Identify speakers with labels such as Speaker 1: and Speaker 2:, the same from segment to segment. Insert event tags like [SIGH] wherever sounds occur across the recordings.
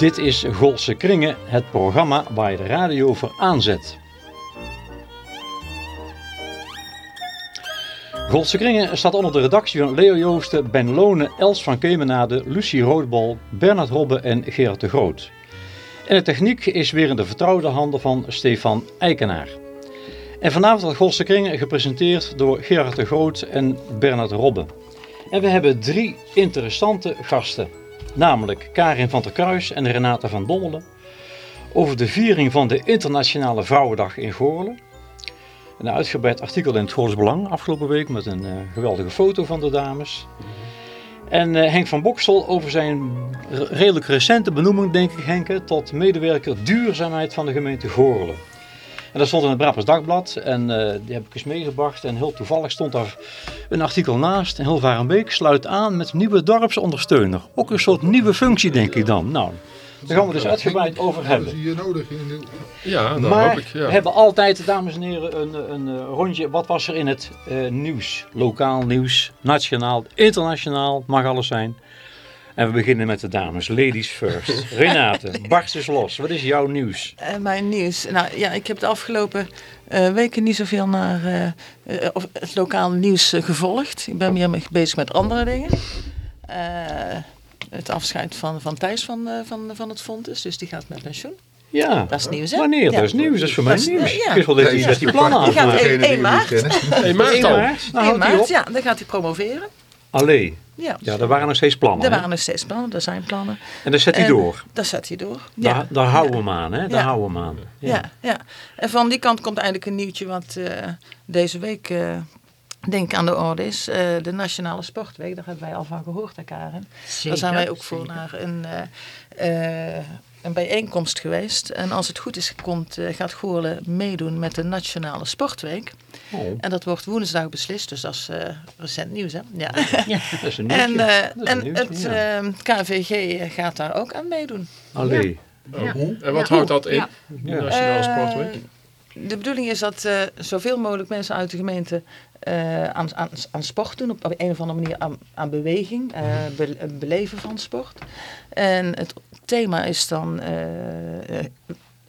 Speaker 1: Dit is Golse Kringen, het programma waar je de radio voor aanzet. Golse Kringen staat onder de redactie van Leo Joosten, Ben Lone, Els van Kemenade, Lucie Roodbol, Bernard Robbe en Gerard de Groot. En de techniek is weer in de vertrouwde handen van Stefan Eikenaar. En vanavond wordt Golse Kringen gepresenteerd door Gerard de Groot en Bernard Robbe. En we hebben drie interessante gasten. Namelijk Karin van der Kruis en Renata van Dommelen. Over de viering van de Internationale Vrouwendag in Goorlen. Een uitgebreid artikel in het Goorles Belang afgelopen week met een uh, geweldige foto van de dames. En uh, Henk van Boksel over zijn redelijk recente benoeming, denk ik Henk, tot medewerker duurzaamheid van de gemeente Goorlen. En dat stond in het Brabants Dagblad en uh, die heb ik eens meegebracht. En heel toevallig stond daar een artikel naast. En Hilvarenbeek sluit aan met nieuwe dorpsondersteuner. Ook een soort nieuwe functie denk ik dan. Nou, daar gaan we dus uitgebreid over hebben.
Speaker 2: Dat is hier nodig. In de...
Speaker 3: Ja, dat
Speaker 1: maar
Speaker 3: hoop ik. Ja.
Speaker 1: we hebben altijd, dames en heren, een, een, een rondje. Wat was er in het uh, nieuws? Lokaal nieuws, nationaal, internationaal, mag alles zijn. En we beginnen met de dames. Ladies first. [LAUGHS] Renate, barst eens los. Wat is jouw nieuws?
Speaker 4: Uh, mijn nieuws? Nou ja, ik heb de afgelopen uh, weken niet zoveel naar uh, of het lokale nieuws gevolgd. Ik ben meer bezig met andere dingen. het afscheid van, van Thijs van, van, van het Fonds, dus die gaat met pensioen.
Speaker 1: Ja,
Speaker 4: dat is nieuws hè?
Speaker 1: Wanneer?
Speaker 4: Ja.
Speaker 1: Dat is nieuws, dat is voor mij
Speaker 4: Dat is-
Speaker 1: nieuws.
Speaker 4: ja.
Speaker 1: Ik wist wel dat hij dat die plannen
Speaker 4: Die gaat
Speaker 1: had.
Speaker 4: één- 1 maart.
Speaker 3: 1 maart al.
Speaker 1: 1 Nou,
Speaker 4: 1
Speaker 1: houdt hij
Speaker 4: maart, ja, dan gaat hij promoveren.
Speaker 1: Allee.
Speaker 4: Ja,
Speaker 1: Ja, er waren nog steeds plannen.
Speaker 4: er
Speaker 1: hè?
Speaker 4: waren nog steeds plannen, er zijn plannen.
Speaker 1: En dan zet hij
Speaker 4: En
Speaker 1: door.
Speaker 4: Dat zet hij door.
Speaker 1: Daar,
Speaker 4: Ja.
Speaker 1: daar houden we hem aan, hè? Daar
Speaker 4: Ja.
Speaker 1: houden we hem aan.
Speaker 4: Ja. Ja, En van die kant komt eigenlijk een nieuwtje wat eh, deze week, eh, denk ik, aan de orde is. Eh, de Nationale Sportweek, daar hebben wij al van gehoord, hè, Karen. Daar zijn wij ook voor naar een, een bijeenkomst geweest. En als het goed is, komt, eh, gaat Goorlen meedoen met de Nationale Sportweek.
Speaker 1: Oh,
Speaker 4: En dat wordt woensdag beslist, dus dat is eh, recent nieuws, hè? Ja.
Speaker 1: dat is een nieuwtje.
Speaker 4: En, eh,
Speaker 1: Dat is een
Speaker 4: en
Speaker 1: nieuwtje,
Speaker 4: het
Speaker 1: ja.
Speaker 4: eh, KVG gaat daar ook aan meedoen.
Speaker 1: Allee.
Speaker 3: Oh. En wat houdt dat in?
Speaker 5: Ja.
Speaker 3: De Nationale Sportweek?
Speaker 4: De bedoeling is dat eh, zoveel mogelijk mensen uit de gemeente eh, aan, aan, aan sport doen. Op, op een of andere manier aan, aan beweging, eh, be- een beleven van sport. En het thema is dan, eh, eh,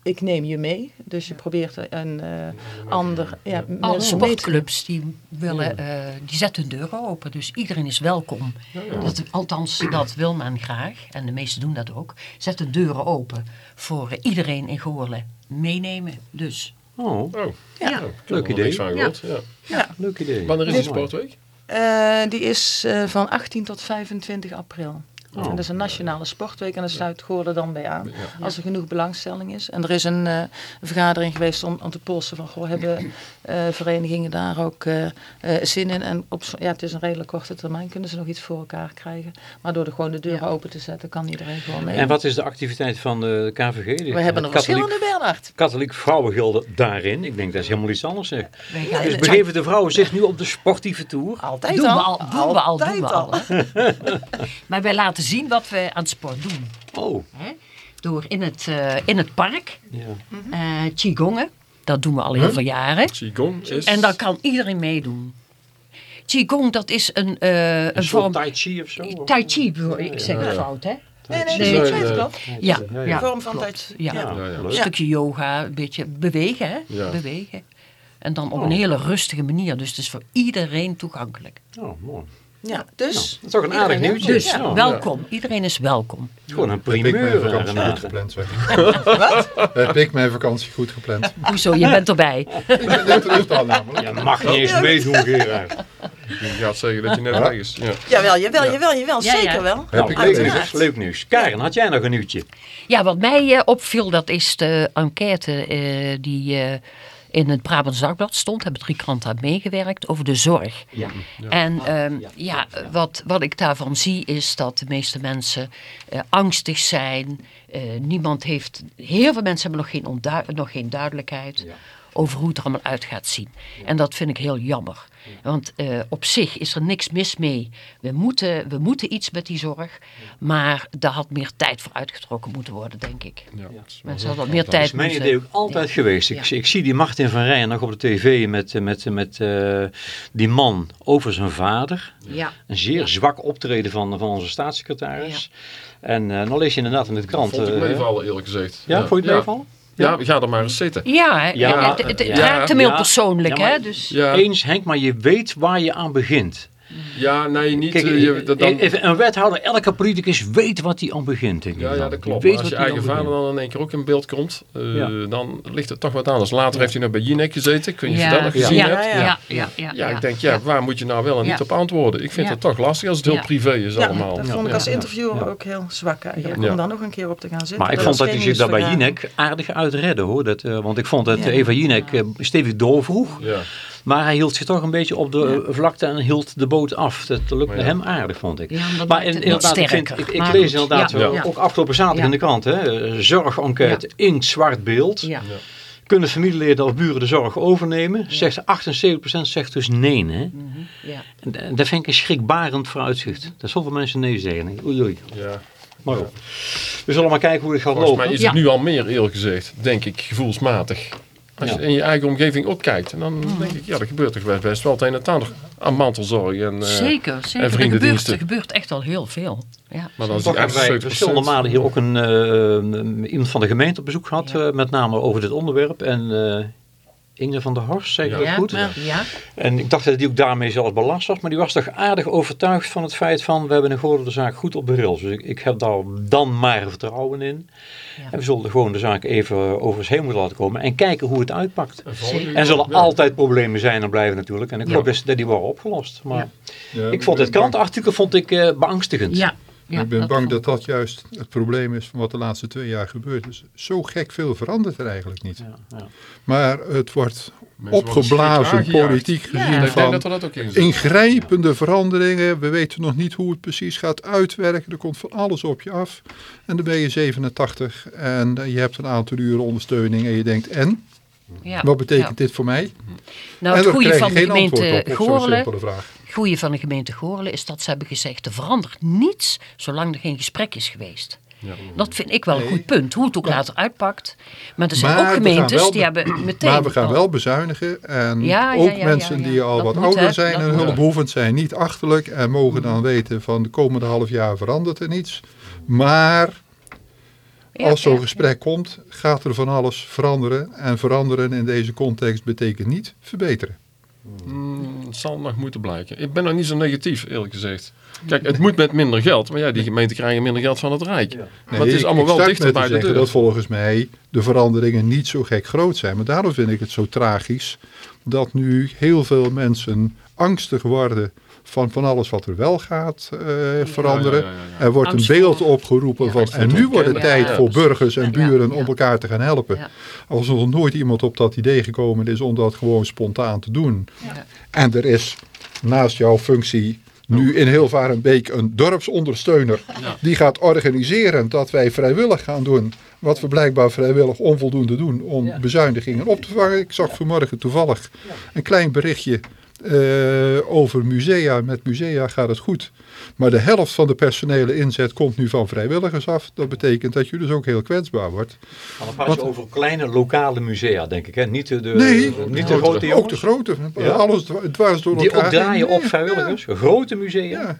Speaker 4: ik neem je mee. Dus je probeert een eh, ander... Ja,
Speaker 5: Alle sportclubs die, willen, eh, die zetten hun deuren open. Dus iedereen is welkom. Dat, althans, dat wil men graag. En de meesten doen dat ook. Zetten deuren open voor iedereen in Goorlen meenemen. Dus
Speaker 1: Oh,
Speaker 3: Oh,
Speaker 4: Ja.
Speaker 1: Leuk idee.
Speaker 3: van. Ja.
Speaker 4: Ja,
Speaker 1: leuk idee.
Speaker 3: Wanneer is die sportweek?
Speaker 4: Eh, die is eh, van 18 tot 25 april.
Speaker 1: Oh.
Speaker 4: En dat is een nationale sportweek en daar sluit Goorlen dan bij aan.
Speaker 3: Ja.
Speaker 4: Als er genoeg belangstelling is. En er is een eh, vergadering geweest om, om te polsen van... Goh, hebben eh, verenigingen daar ook eh, zin in? En op, ja, het is een redelijk korte termijn. Kunnen ze nog iets voor elkaar krijgen? Maar door de, gewoon de deuren open te zetten... kan iedereen gewoon mee.
Speaker 1: En wat is de activiteit van de KVG? De
Speaker 4: We hebben een
Speaker 1: katholiek,
Speaker 4: verschillende Bernhard.
Speaker 1: katholiek vrouwengilde daarin. Ik denk dat is helemaal iets anders. Zeg. Dus begeven de vrouwen zich nu op de sportieve tour?
Speaker 4: Altijd
Speaker 5: doen
Speaker 4: al.
Speaker 5: we al, doen we al, doen
Speaker 4: Altijd
Speaker 5: we al. [LAUGHS] maar wij laten zien wat we aan het sport doen.
Speaker 1: Oh,
Speaker 5: Hè? Door in het, eh, in het park,
Speaker 1: ja.
Speaker 5: eh Qigongen, dat doen we al heel veel jaren.
Speaker 3: Qigong is...
Speaker 5: En dan kan iedereen meedoen. Qigong, dat is een, eh, een,
Speaker 1: Een
Speaker 5: vorm...
Speaker 1: tai chi of zo?
Speaker 5: Tai Chi, bedoel ik. ik zeg het fout, hè?
Speaker 4: Nee, nee,
Speaker 5: Nee,
Speaker 4: nee, klopt.
Speaker 5: Ja,
Speaker 1: Ja,
Speaker 5: ja,
Speaker 1: ja.
Speaker 4: Een vorm van
Speaker 5: klopt.
Speaker 4: tijd.
Speaker 5: Ja.
Speaker 1: Ja,
Speaker 3: Ja, ja.
Speaker 5: Een stukje yoga, een beetje bewegen, hè?
Speaker 3: Ja.
Speaker 5: Bewegen. En dan op
Speaker 1: Oh.
Speaker 5: een hele rustige manier. Dus het is voor iedereen toegankelijk.
Speaker 1: Oh, mooi.
Speaker 4: Ja, dus...
Speaker 1: Dat is toch een aardig nieuwtje.
Speaker 5: Dus
Speaker 1: Ja.
Speaker 5: welkom. Iedereen is welkom.
Speaker 1: Gewoon een
Speaker 2: Heb ik mijn
Speaker 1: primeur.
Speaker 2: vakantie goed
Speaker 1: Renate.
Speaker 2: gepland, zeg. [LAUGHS] Heb ik mijn vakantie goed gepland. [LAUGHS]
Speaker 5: Hoezo, je bent erbij.
Speaker 2: Ik ben net terug al namelijk.
Speaker 1: Je mag niet eens meedoen, Gerard.
Speaker 3: Je gaat zeggen dat je net weg is. Ja.
Speaker 4: Jawel, jawel, jawel, jawel.
Speaker 5: Ja, ja.
Speaker 4: Zeker wel.
Speaker 2: Heb
Speaker 1: Nou,
Speaker 2: ik
Speaker 1: leuk nieuws. Leuk nieuws. Karen, had jij nog een nieuwtje?
Speaker 5: Ja, wat mij eh, opviel, dat is de enquête eh, die eh, in het Brabants Dagblad stond. Hebben drie kranten aan meegewerkt over de zorg.
Speaker 1: Ja.
Speaker 5: En ehm, ja, wat, wat ik daarvan zie is dat de meeste mensen eh, angstig zijn. Eh, niemand heeft, heel veel mensen hebben nog geen, nog geen duidelijkheid
Speaker 1: Ja.
Speaker 5: over hoe het er allemaal uit gaat zien. En dat vind ik heel jammer. Want eh, op zich is er niks mis mee. We moeten, we moeten iets met die zorg. Maar daar had meer tijd voor uitgetrokken moeten worden, denk ik.
Speaker 3: Ja.
Speaker 5: Mensen hadden wat meer
Speaker 1: Dat is
Speaker 5: tijd
Speaker 1: mijn
Speaker 5: moeten...
Speaker 1: idee ook altijd
Speaker 5: Ja.
Speaker 1: geweest. Ik,
Speaker 5: Ja.
Speaker 1: ik zie die Martin van Rijen nog op de tv met, eh, met, met eh, die man over zijn vader.
Speaker 5: Ja.
Speaker 1: Een zeer
Speaker 5: Ja.
Speaker 1: zwak optreden van, van onze staatssecretaris. En eh dan lees je inderdaad in de krant.
Speaker 3: Vond ik meevallen eerlijk gezegd.
Speaker 1: ja, vond je het
Speaker 3: ja.
Speaker 1: meevallen?
Speaker 3: Ja, ga er maar eens zitten.
Speaker 5: Ja, hè,
Speaker 1: Ja,
Speaker 5: het, het, het
Speaker 1: ja,
Speaker 5: raakt hem heel
Speaker 1: ja.
Speaker 5: persoonlijk, hè? Dus,
Speaker 3: Ja,
Speaker 1: Eens Henk, maar je weet waar je aan begint.
Speaker 3: Ja nee, niet.
Speaker 1: Kijk,
Speaker 3: eh, je, dat dan,
Speaker 1: even een wethouder, elke politicus weet wat hij aan begint. Denk ik
Speaker 3: ja, ja,
Speaker 1: dan.
Speaker 3: dat klopt.
Speaker 1: weet
Speaker 3: als je eigen vader
Speaker 1: begint.
Speaker 3: dan in één keer ook in beeld komt, eh,
Speaker 1: Ja.
Speaker 3: dan ligt het toch wat anders. Later heeft hij nog bij Jinek gezeten. Ik weet niet of je dat nog
Speaker 5: ja,
Speaker 3: gezien
Speaker 5: ja,
Speaker 3: hebt.
Speaker 5: ja,
Speaker 4: Ja.
Speaker 5: ja, ja,
Speaker 3: Ja, ik denk, ja, waar moet je nou wel en niet
Speaker 5: Ja.
Speaker 3: op antwoorden? Ik vind
Speaker 5: Ja.
Speaker 3: het toch lastig als het heel
Speaker 5: Ja.
Speaker 3: privé is
Speaker 4: Ja,
Speaker 3: allemaal.
Speaker 4: dat vond ik als interviewer
Speaker 1: Ja.
Speaker 4: ook heel zwak eigenlijk.
Speaker 3: Ja.
Speaker 4: Om daar nog een keer op te gaan zitten.
Speaker 1: Maar ik vond dat hij zich daar bij. Jinek aardig uit redde hoor. Dat, eh, want ik vond dat eh, Eva Jinek eh, stevig doorvroeg.
Speaker 3: Ja.
Speaker 1: Maar hij hield zich toch een beetje op de vlakte en hield de boot af. Dat lukte
Speaker 3: ja.
Speaker 1: hem aardig, vond ik.
Speaker 5: Ja, maar
Speaker 1: inderdaad, ik, vind, ik, ik
Speaker 5: Maar
Speaker 1: lees
Speaker 5: goed,
Speaker 1: inderdaad,
Speaker 5: ja,
Speaker 1: wel,
Speaker 5: ja.
Speaker 1: ook afgelopen zaterdag
Speaker 5: Ja.
Speaker 1: in de krant, hè, zorgenquête in zwart beeld.
Speaker 5: Ja.
Speaker 1: Kunnen familieleden of buren de zorg overnemen? Zegt 78% zegt dus nee. Hè?
Speaker 5: Mhm, ja.
Speaker 1: En, en dat vind ik een schrikbarend vooruitzicht. Dat zoveel mensen nee zeggen. Oei, oei.
Speaker 3: Ja.
Speaker 1: Maar goed. We zullen maar kijken hoe het gaat
Speaker 3: Volgens
Speaker 1: lopen.
Speaker 3: mij is
Speaker 5: Ja.
Speaker 3: het nu al meer, eerlijk gezegd, denk ik, gevoelsmatig. Als je in je eigen omgeving opkijkt, en dan
Speaker 5: Mhm.
Speaker 3: denk ik, ja, er gebeurt toch best- best wel het een en het ander aan mantelzorg. En, eh,
Speaker 5: Zeker, zeker. Er gebeurt, er gebeurt echt al heel veel. Ja.
Speaker 3: Maar dan is
Speaker 1: Toch hebben wij
Speaker 3: 78%.
Speaker 1: verschillende malen hier ook een, eh, iemand van de gemeente op bezoek gehad.
Speaker 5: Ja.
Speaker 1: eh, met name over dit onderwerp. En eh, Inge van der Horst, zeg ik
Speaker 3: Ja.
Speaker 1: goed?
Speaker 5: ja. ja.
Speaker 1: En ik dacht dat die ook daarmee zelfs belast was. Maar die was toch aardig overtuigd van het feit van... we hebben in Goorlen de zaak goed op de rails. Dus ik, ik heb daar dan maar vertrouwen in.
Speaker 5: Ja.
Speaker 1: En we zullen gewoon de zaak even over ons heen moeten laten komen. En kijken hoe het uitpakt.
Speaker 3: En
Speaker 1: En er zullen
Speaker 3: ja.
Speaker 1: altijd problemen zijn en blijven natuurlijk. En ik
Speaker 3: Ja.
Speaker 1: hoop best dat die worden opgelost. Maar
Speaker 2: Ja,
Speaker 1: ik vond het krantenartikel vond ik, eh, beangstigend.
Speaker 5: ja. Ja,
Speaker 2: ik ben bang dat dat juist het probleem is van wat de laatste twee jaar gebeurd is. Zo gek veel verandert er eigenlijk niet.
Speaker 1: Ja, ja.
Speaker 2: Maar het wordt
Speaker 3: Mensen
Speaker 2: opgeblazen, politiek gezien
Speaker 3: Ik denk
Speaker 2: van
Speaker 3: dat dat ook in zitten.
Speaker 2: ingrijpende veranderingen. We weten nog niet hoe het precies gaat uitwerken. Er komt van alles op je af. En dan ben je 87 en eh, je hebt een aantal uren ondersteuning en je denkt, en?
Speaker 5: ja,
Speaker 2: Wat betekent
Speaker 5: ja.
Speaker 2: dit voor mij?
Speaker 5: Nou, het goede van de
Speaker 2: geen antwoord
Speaker 5: gemeente
Speaker 2: op,
Speaker 5: Goorlen
Speaker 2: vraag.
Speaker 5: Goede van de gemeente Goorlen is dat ze hebben gezegd... er verandert niets zolang er geen gesprek is geweest.
Speaker 3: Ja.
Speaker 5: Dat vind ik wel een
Speaker 2: Nee.
Speaker 5: goed punt. Hoe het ook later uitpakt. Maar er zijn
Speaker 2: Maar
Speaker 5: ook
Speaker 2: we gaan
Speaker 5: gemeentes
Speaker 2: wel
Speaker 5: die
Speaker 2: be-
Speaker 5: hebben meteen...
Speaker 2: Maar we gaan
Speaker 5: al-
Speaker 2: wel bezuinigen. En
Speaker 5: Ja, ja,
Speaker 2: ook
Speaker 5: ja,
Speaker 2: mensen
Speaker 5: ja, ja.
Speaker 2: die al
Speaker 5: Dat
Speaker 2: wat
Speaker 5: moet,
Speaker 2: ouder zijn en hulpbehoevend zijn, niet achterlijk. En mogen dan weten van de komende half jaar verandert er niets. Maar
Speaker 5: Ja,
Speaker 2: als zo'n
Speaker 5: ja,
Speaker 2: gesprek komt, gaat er van alles veranderen. En veranderen in deze context betekent niet verbeteren.
Speaker 3: Mm, het zal nog moeten blijken. Ik ben nog niet zo negatief, eerlijk gezegd. Kijk, het moet met minder geld. Maar ja, die gemeenten krijgen minder geld van het Rijk. Maar het is allemaal wel dichter bij de deur.
Speaker 2: dat volgens mij de veranderingen niet zo gek groot zijn. Maar daarom vind ik het zo tragisch dat nu heel veel mensen angstig worden van van alles wat er wel gaat eh, veranderen.
Speaker 3: Ja, ja, ja, ja.
Speaker 2: Er wordt
Speaker 5: Angst
Speaker 2: een beeld opgeroepen
Speaker 5: Ja,
Speaker 2: van en nu wordt het tijd
Speaker 3: Ja,
Speaker 2: voor burgers en
Speaker 5: Ja,
Speaker 2: buren
Speaker 5: ja.
Speaker 2: om elkaar te gaan helpen.
Speaker 5: Ja.
Speaker 2: Als er nog nooit iemand op dat idee gekomen is om dat gewoon spontaan te doen.
Speaker 5: Ja.
Speaker 2: En er is naast jouw functie nu in Hilvarenbeek een dorpsondersteuner. Die gaat organiseren dat wij vrijwillig gaan doen. Wat we blijkbaar vrijwillig onvoldoende doen om
Speaker 1: Ja.
Speaker 2: bezuinigingen op te vangen. Ik zag vanmorgen toevallig een klein berichtje over musea. Met musea gaat het goed. Maar de helft van de personele inzet komt nu van vrijwilligers af. Dat betekent dat je dus ook heel kwetsbaar wordt.
Speaker 1: Maar dan praat je
Speaker 2: Wat-
Speaker 1: over kleine lokale musea, denk ik. Hè? Niet de, de,
Speaker 2: Nee,
Speaker 1: niet de grote
Speaker 2: ook de grote.
Speaker 1: Ja.
Speaker 2: Alles dwa- dwars door
Speaker 1: Die
Speaker 2: elkaar.
Speaker 1: ook draaien
Speaker 2: heen.
Speaker 1: op vrijwilligers. Grote musea.
Speaker 2: Ja.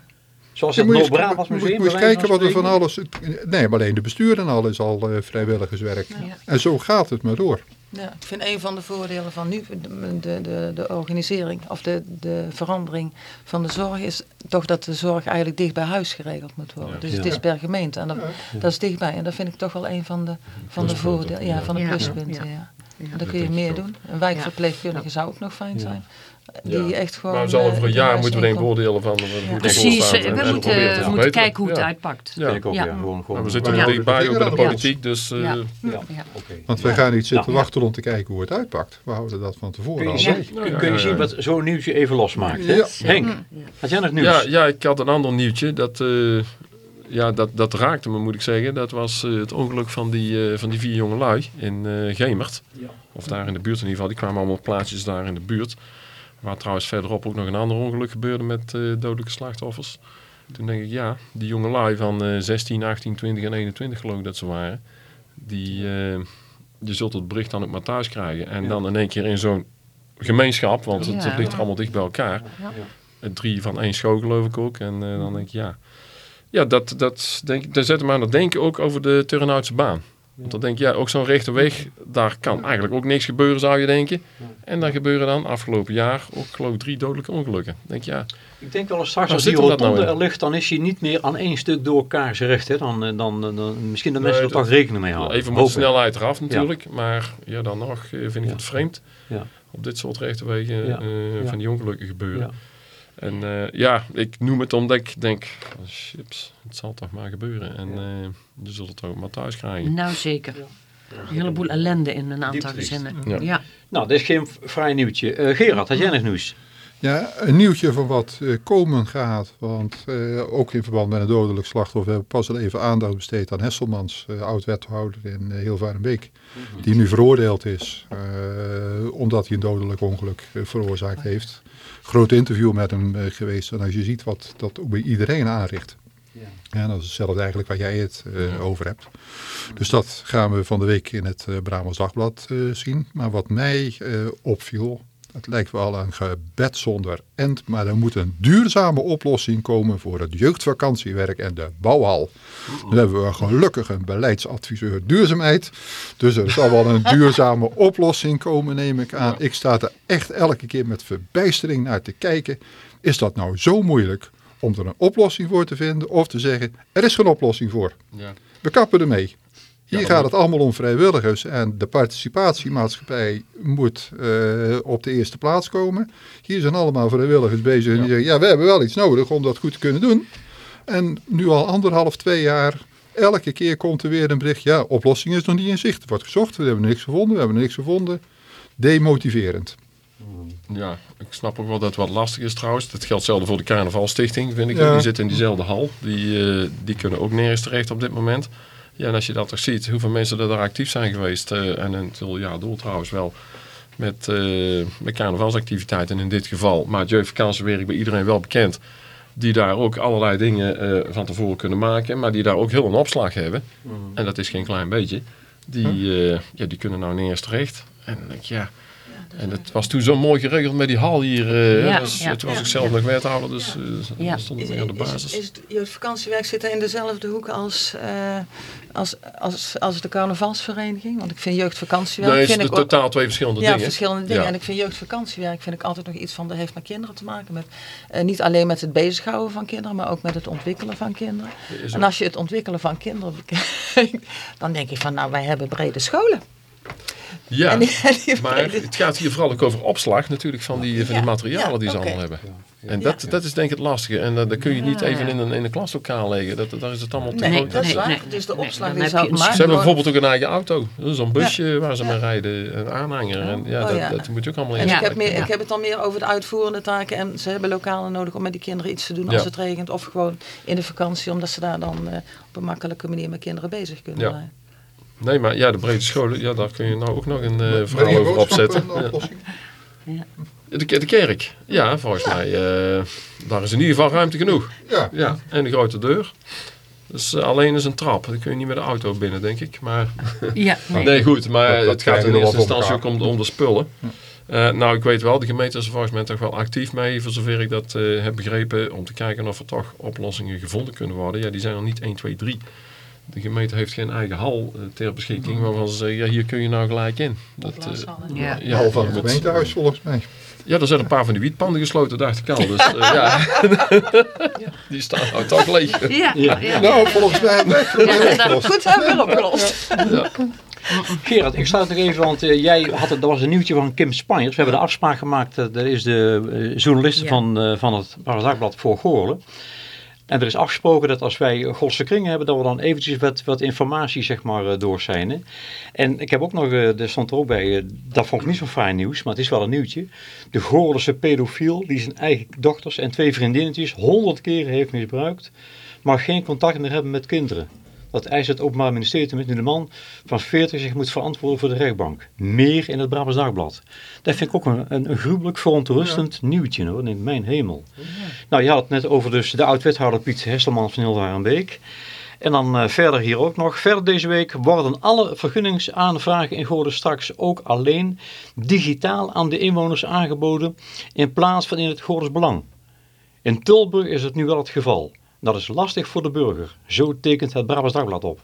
Speaker 1: Zoals het Noord-Brabants
Speaker 2: moet-
Speaker 1: Museum.
Speaker 2: Moet je eens kijken wat er van alles... Nee, maar alleen de bestuur en al is al eh, vrijwilligerswerk.
Speaker 5: Ja.
Speaker 2: En zo gaat het maar door.
Speaker 4: Ja, ik vind een van de voordelen van nu de, de, de, organisering of de, de verandering van de zorg is toch dat de zorg eigenlijk dicht bij huis geregeld moet worden.
Speaker 3: Ja.
Speaker 4: Dus
Speaker 1: Ja.
Speaker 4: het is per gemeente en dat, dat is dichtbij. En dat vind ik toch wel een van de, van de voordelen, ja, van de pluspunten.
Speaker 5: Ja.
Speaker 4: Ja.
Speaker 5: Ja.
Speaker 4: En dan kun je meer doen. Een wijkverpleegkundige zou ook nog fijn
Speaker 1: Ja.
Speaker 3: Ja.
Speaker 4: Die echt gewoon...
Speaker 3: Maar we zullen
Speaker 4: eh,
Speaker 3: over een jaar moeten we denk
Speaker 4: inkomt.
Speaker 3: beoordelen van, hoe het
Speaker 5: Precies, we
Speaker 3: en
Speaker 5: moeten, we moeten kijken hoe het
Speaker 3: Ja.
Speaker 5: uitpakt.
Speaker 3: Ja.
Speaker 1: Ik ook,
Speaker 5: Ja.
Speaker 1: ja. Gewoon, gewoon,
Speaker 3: Maar we zitten
Speaker 5: Ja.
Speaker 3: er dichtbij, ook in de politiek, dus... eh,
Speaker 5: Ja.
Speaker 1: Ja,
Speaker 5: Ja.
Speaker 1: oké.
Speaker 2: Want wij gaan niet zitten
Speaker 1: Ja.
Speaker 2: wachten om te kijken hoe het uitpakt. We houden dat van tevoren al.
Speaker 5: Ja.
Speaker 3: Ja,
Speaker 1: kun,
Speaker 3: ja,
Speaker 1: kun je
Speaker 3: ja,
Speaker 1: zien
Speaker 3: ja.
Speaker 1: wat zo'n nieuwtje even losmaakt?
Speaker 2: Ja.
Speaker 1: Henk, had jij nog nieuws?
Speaker 3: Ja, ja, ik had een ander nieuwtje. Dat, eh, ja, dat, dat raakte me, moet ik zeggen. Dat was eh, het ongeluk van die, eh, van die vier jonge lui in eh, Gemert. Of daar in de buurt in ieder geval. Die kwamen allemaal op plaatsjes daar in de buurt. Waar trouwens verderop ook nog een ander ongeluk gebeurde met eh, dodelijke slachtoffers. Toen denk ik, ja, die jonge lui van eh 16, 18, 20 en 21 geloof ik dat ze waren. Die, eh, je zult het bericht dan ook maar thuis krijgen. En dan in één keer in zo'n gemeenschap, want het,
Speaker 5: Ja.
Speaker 3: het ligt er allemaal dicht bij elkaar.
Speaker 5: Ja.
Speaker 3: Het drie van één school geloof ik ook. En eh, dan denk ik, ja. Ja, dat, dat, denk, dat zet me aan het denken ook over de Turnhoutse baan. Want dan denk je, ja, ook zo'n rechte weg, daar kan eigenlijk ook niks gebeuren, zou je denken. En dan gebeuren dan afgelopen jaar ook geloof ik drie dodelijke ongelukken. Denk je, ja,
Speaker 1: Ik denk wel eens straks als die
Speaker 3: nou
Speaker 1: rotonde
Speaker 3: in?
Speaker 1: er ligt, dan is hij niet meer aan één stuk door elkaar gerecht. Hè? Dan, eh, dan, dan, dan- misschien dat mensen er toch rekening mee houden.
Speaker 3: even met de snelheid eraf natuurlijk. Maar ja, dan nog eh, vind ik het vreemd.
Speaker 1: Ja.
Speaker 3: Op dit soort rechte wegen
Speaker 1: Ja.
Speaker 3: eh,
Speaker 1: Ja.
Speaker 3: van die ongelukken gebeuren.
Speaker 1: Ja.
Speaker 3: En eh, ja, ik noem het omdat ik denk, oh, chips, het zal toch maar gebeuren. En eh, je zult het ook maar thuis krijgen.
Speaker 5: Nou zeker. Een heleboel ellende in een aantal gezinnen.
Speaker 3: Ja.
Speaker 5: Ja.
Speaker 1: Nou, dit is geen fraai nieuwtje. Eh, Gerard, had jij nog nieuws?
Speaker 2: Ja, een nieuwtje van wat eh, komen gaat. Want eh, ook in verband met een dodelijk slachtoffer hebben we pas al even aandacht besteed aan Hesselmans, eh, oud-wethouder in uh, Hilvarenbeek. Die nu veroordeeld is omdat hij een dodelijk ongeluk veroorzaakt heeft. Groot interview met hem geweest. En als je ziet wat dat ook bij iedereen aanricht. Ja, dat is hetzelfde eigenlijk waar jij het over hebt. Dus dat gaan we van de week in het uh, Brabants Dagblad uh, zien. Maar wat mij opviel, het lijkt wel een gebed zonder end, maar er moet een duurzame oplossing komen voor het jeugdvakantiewerk en de bouwhal. Dan hebben we gelukkig een beleidsadviseur duurzaamheid. Dus er zal wel een duurzame oplossing komen, neem ik aan. Ik sta er echt elke keer met verbijstering naar te kijken. Is dat nou zo moeilijk om er een oplossing voor te vinden of te zeggen, er is geen oplossing voor.
Speaker 3: Ja.
Speaker 2: We kappen ermee. Hier gaat het allemaal om vrijwilligers en de participatiemaatschappij moet uh, op de eerste plaats komen. Hier zijn allemaal vrijwilligers bezig en die zeggen, ja we hebben wel iets nodig om dat goed te kunnen doen. En nu al anderhalf, twee jaar, elke keer komt er weer een bericht, ja oplossing is nog niet in zicht. Er wordt gezocht, we hebben niks gevonden, we hebben niks gevonden. Demotiverend.
Speaker 3: Ja, ik snap ook wel dat het wat lastig is trouwens. Dat geldt voor de Carnavalstichting, vind ik.
Speaker 2: Ja.
Speaker 3: Die zit in diezelfde hal. Die, uh, die kunnen ook nergens terecht op dit moment. Ja, en als je dat toch ziet, hoeveel mensen er daar actief zijn geweest. Uh, en een jaar door trouwens wel. Met, uh, met carnavalsactiviteiten in dit geval. Maar het jeugdvakantiewerk bij iedereen wel bekend. Die daar ook allerlei dingen uh, van tevoren kunnen maken. Maar die daar ook heel een opslag hebben. Mm. En dat is geen klein beetje. Die, ja, die kunnen nou nergens terecht. En dan denk ik, ja... En het was toen zo mooi geregeld met die hal hier. Uh,
Speaker 5: Ja,
Speaker 3: dus,
Speaker 5: ja,
Speaker 3: toen was
Speaker 5: ja.
Speaker 3: ik zelf nog wethouder, dus uh,
Speaker 5: Ja.
Speaker 3: stond het
Speaker 4: Is,
Speaker 3: weer aan de
Speaker 4: is,
Speaker 3: basis.
Speaker 4: is het jeugdvakantiewerk zit er in dezelfde hoek als, eh, als, als, als de carnavalsvereniging? Want ik vind jeugdvakantiewerk...
Speaker 3: nee, het is
Speaker 4: vind ik
Speaker 3: totaal twee verschillende
Speaker 4: ja,
Speaker 3: dingen.
Speaker 4: verschillende dingen.
Speaker 3: Ja.
Speaker 4: En ik vind jeugdvakantiewerk vind ik altijd nog iets van, dat heeft met kinderen te maken. Met, eh, niet alleen met het bezighouden van kinderen, maar ook met het ontwikkelen van kinderen. En als je het ontwikkelen van kinderen bekijkt, [LAUGHS] dan denk je van, nou, wij hebben brede scholen.
Speaker 3: Ja,
Speaker 4: En die- [LAUGHS] en die
Speaker 3: maar het gaat hier vooral ook over opslag natuurlijk van die, van die materialen
Speaker 4: ja,
Speaker 3: die ze allemaal hebben. En dat, dat is denk ik het lastige. En dat, dat kun je niet even in een, in een klaslokaal leggen. Dat, daar is het allemaal te
Speaker 4: Nee,
Speaker 3: groot.
Speaker 4: dat is
Speaker 5: nee,
Speaker 4: waar.
Speaker 5: nee,
Speaker 4: dus de
Speaker 5: nee,
Speaker 4: opslag
Speaker 5: je een-
Speaker 4: maar
Speaker 3: Ze hebben bijvoorbeeld ook een eigen auto. Is Zo'n busje waar ze mee rijden, een aanhanger. En ja,
Speaker 4: Oh,
Speaker 3: dat,
Speaker 4: ja.
Speaker 3: dat moet je ook allemaal in.
Speaker 5: Ja.
Speaker 4: ik, heb meer, ik heb het dan meer over de uitvoerende taken. En ze hebben lokalen nodig om met die kinderen iets te doen als het regent. Of gewoon in de vakantie, omdat ze daar dan eh, op een makkelijke manier met kinderen bezig kunnen
Speaker 3: Ja.
Speaker 4: zijn.
Speaker 3: Nee, maar ja, de brede scholen, ja, daar kun je nou ook nog een eh,
Speaker 2: Maar
Speaker 3: verhaal over opzetten.
Speaker 2: een
Speaker 3: Ja. De, de kerk, ja, volgens mij. eh, daar is in ieder geval ruimte genoeg.
Speaker 2: Ja.
Speaker 3: Ja, en de grote deur. Dus eh, alleen is een trap. Dan kun je niet met de auto binnen, denk ik. Maar
Speaker 5: Ja,
Speaker 3: nee, [LAUGHS]
Speaker 5: nee.
Speaker 3: goed, maar
Speaker 2: Dat- dat
Speaker 3: het gaat in eerste instantie ook om, om de spullen. Eh, nou, ik weet wel, de gemeente is er volgens mij toch wel actief mee, voor zover ik dat eh, heb begrepen, om te kijken of er toch oplossingen gevonden kunnen worden. Ja, die zijn er niet 1, 2, 3. De gemeente heeft geen eigen hal eh, ter beschikking, waarvan ze zeggen, ja, hier kun je nou gelijk in. Dat, eh,
Speaker 5: Ja.
Speaker 3: ja,
Speaker 2: Al van het gemeentehuis volgens mij.
Speaker 3: ja, er zijn een paar van die wietpanden gesloten, dacht ik al. Dus eh, ja, [LAUGHS] die staan nou toch leeg.
Speaker 5: Ja, ja. ja.
Speaker 2: Nou, volgens mij hebben we.
Speaker 4: Goed, hebben we opgelost.
Speaker 1: Gerard, ik sluit nog even, want jij had het, dat was een nieuwtje van Kim Spanjers. We hebben de afspraak gemaakt, eh, dat is de journaliste
Speaker 5: Ja.
Speaker 1: van, eh, van het Paradagblad voor Goorlen. En er is afgesproken dat als wij Godse kringen hebben, dat we dan eventjes wat, wat informatie zeg maar doorzijnen. En ik heb ook nog, uh, er stond er ook bij, uh, dat vond ik niet zo fijn nieuws, maar het is wel een nieuwtje. De Goorlense pedofiel die zijn eigen dochters en twee vriendinnetjes honderd keren heeft misbruikt, mag geen contact meer hebben met kinderen. Dat eist het Openbaar Ministerie met nu de man van 40 zich moet verantwoorden voor de rechtbank. Meer in het Brabants Dagblad. Dat vind ik ook een, een, een gruwelijk verontrustend ja. nieuwtje hoor, in mijn hemel. Ja. Nou, je had het net over dus de oud-wethouder Piet Hesselman van Hilvarenbeek. En dan uh, verder hier ook nog. Verder deze week worden alle vergunningsaanvragen in Goorden straks ook alleen digitaal aan de inwoners aangeboden in plaats van in het Goorders Belang. In Tilburg is het nu wel het geval. Dat is lastig voor de burger. Zo tekent het Brabants Dagblad op.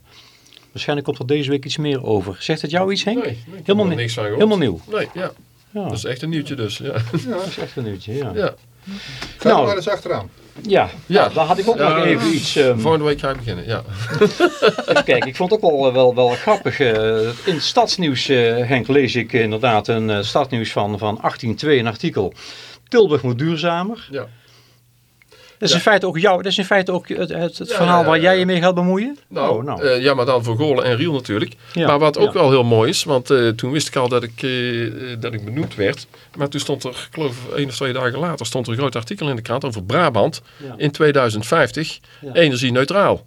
Speaker 1: Waarschijnlijk komt er deze week iets meer over. Zegt het jou iets, Henk?
Speaker 3: Nee, nee
Speaker 1: helemaal,
Speaker 3: niks van
Speaker 1: helemaal nieuw.
Speaker 3: Nee, ja. ja. Dat is echt een nieuwtje dus. Ja,
Speaker 1: ja dat is echt een nieuwtje, ja.
Speaker 3: ja.
Speaker 2: Ga nou, maar eens achteraan.
Speaker 1: Ja, ja. Nou, daar had ik ook nog even iets... Um...
Speaker 3: Volgende week ga ik beginnen, ja.
Speaker 1: Kijk, ik vond het ook wel, wel, wel grappig. Uh, in het stadsnieuws, uh, Henk, lees ik inderdaad een uh, stadsnieuws van, van 1802, een artikel. Tilburg moet duurzamer.
Speaker 3: Ja.
Speaker 1: Dat is, ja. in feite ook jou, dat is in feite ook het, het, het ja, verhaal waar jij je mee gaat bemoeien?
Speaker 3: Nou, oh, nou. Uh, ja, maar dan voor Goorlen en Riel natuurlijk. Maar wat ook wel heel mooi is, want uh, toen wist ik al dat ik, uh, dat ik benoemd werd. Maar toen stond er, ik geloof één of twee dagen later, stond er een groot artikel in de krant over Brabant in 2050 energie-neutraal.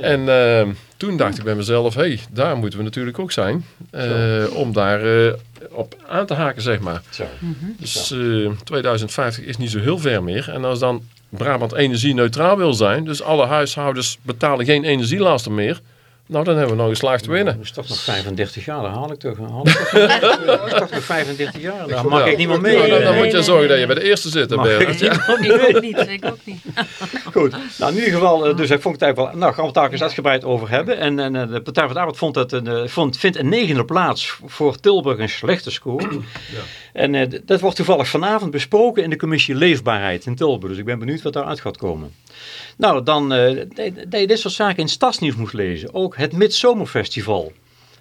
Speaker 3: En toen dacht ik bij mezelf, hé, hey, daar moeten we natuurlijk ook zijn. om daar op aan te haken, zeg maar.
Speaker 1: Mm
Speaker 3: -hmm. Dus 2050 is niet zo heel ver meer. En als dan Brabant energie-neutraal wil zijn, dus alle huishoudens betalen geen energielasten meer, nou dan hebben we nog geslaagd te winnen.
Speaker 1: Dat is toch nog 35 jaar, dat haal ik toch. Haal ik toch [LAUGHS] dat is toch nog 35 jaar, daar mag ja. ik niemand mee.
Speaker 3: Nou, dan, dan nee, moet je nee, zorgen nee. dat je bij de eerste zit. Dan
Speaker 5: ik, ik, ook niet, ik ook niet. [LAUGHS]
Speaker 1: Goed, nou in ieder geval, dus ik vond het eigenlijk wel, nou gaan we het daar eens uitgebreid over hebben. En, en de Partij van de Arbeid vond het een, vond, vindt een negende plaats voor Tilburg een slechte score. Ja. En uh, dat wordt toevallig vanavond besproken in de commissie Leefbaarheid in Tilburg. Dus ik ben benieuwd wat daaruit gaat komen. Nou, dan uh, dat je dit soort zaken in Stadsnieuws moet lezen. Ook het Midzomerfestival.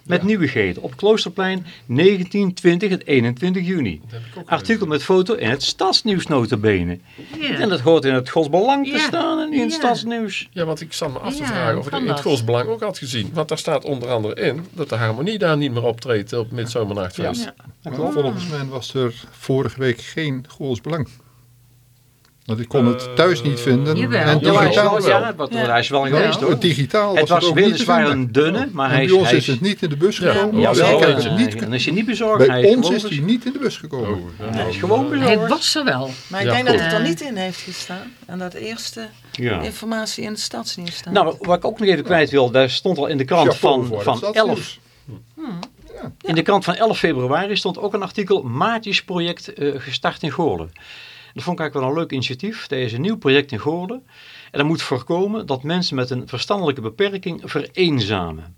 Speaker 1: Met ja. nieuwigheden op Kloosterplein 19, 20 en 21 juni. Artikel met foto in het Stadsnieuws notabene. Ja. En dat hoort in het Godsbelang te ja. staan en niet in het Stadsnieuws.
Speaker 3: Ja, want ik zat me af te vragen of ik in het Godsbelang ook had gezien. Want daar staat onder andere in dat de harmonie daar niet meer optreedt op Midzomernachtfeest.
Speaker 2: Ja. Ja. Volgens mij was er vorige week geen Godsbelang. Want ik kon het thuis niet vinden.
Speaker 5: Jawel.
Speaker 2: En
Speaker 1: digitaal ja, ja, wat, hij is wel geweest hoor.
Speaker 2: Digitaal was
Speaker 1: het was
Speaker 2: het ook
Speaker 1: weliswaar een dunne, maar hij
Speaker 2: is... bij ons is het niet in de bus gekomen.
Speaker 1: Ja,
Speaker 2: ja,
Speaker 1: ik heb het niet,
Speaker 2: en
Speaker 1: is je niet bezorgd.
Speaker 2: Bij ons is hij niet in de bus gekomen.
Speaker 1: Oh, hij is gewoon bezorgd.
Speaker 5: Hij was er wel.
Speaker 4: Maar ik denk dat het er niet in heeft gestaan. En dat eerste informatie in het stadsnieuws staat.
Speaker 1: Nou, wat ik ook nog even kwijt wil, daar stond al in de krant van, van 11... Hmm. In de krant van 11 februari stond ook een artikel Maatjesproject uh, gestart in Goorlen. Dat vond ik eigenlijk wel een leuk initiatief. Er is een nieuw project in Goorlen. En dat moet voorkomen dat mensen met een verstandelijke beperking vereenzamen.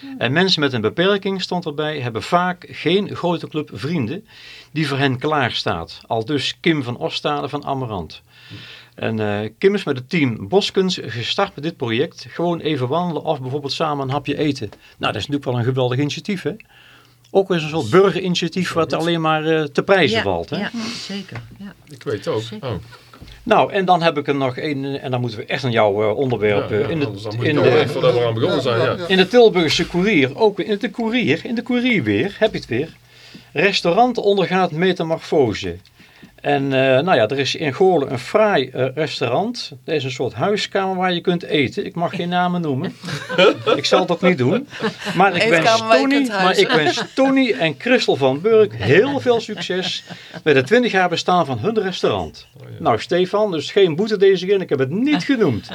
Speaker 1: Ja. En mensen met een beperking, stond erbij, hebben vaak geen grote club vrienden die voor hen klaarstaat. Al dus Kim van Ostade van Amarant. En uh, Kim is met het team Boskens gestart met dit project. Gewoon even wandelen of bijvoorbeeld samen een hapje eten. Nou, dat is natuurlijk wel een geweldig initiatief, hè? Ook eens een soort burgerinitiatief wat alleen maar uh, te prijzen
Speaker 5: ja,
Speaker 1: valt. Hè?
Speaker 5: Ja, zeker. Ja.
Speaker 3: Ik weet het ook. Oh.
Speaker 1: Nou, en dan heb ik er nog één, en dan moeten we echt aan jouw uh, onderwerp.
Speaker 3: Ja, ja,
Speaker 1: in de,
Speaker 3: in de, voordat we aan begonnen zijn, ja.
Speaker 1: In de Tilburgse Courier, ook in de Courier, in de Courier weer, heb je het weer. Restaurant ondergaat metamorfose. En uh, nou ja, er is in Goorlen een fraai uh, restaurant. Er is een soort huiskamer waar je kunt eten. Ik mag geen namen noemen. ik zal het ook niet doen. Maar ik wens, Tony, maar ik wens Tony en Christel van Burg heel veel succes met het 20 jaar bestaan van hun restaurant. Oh, ja. Nou Stefan, dus geen boete deze keer. Ik heb het niet genoemd.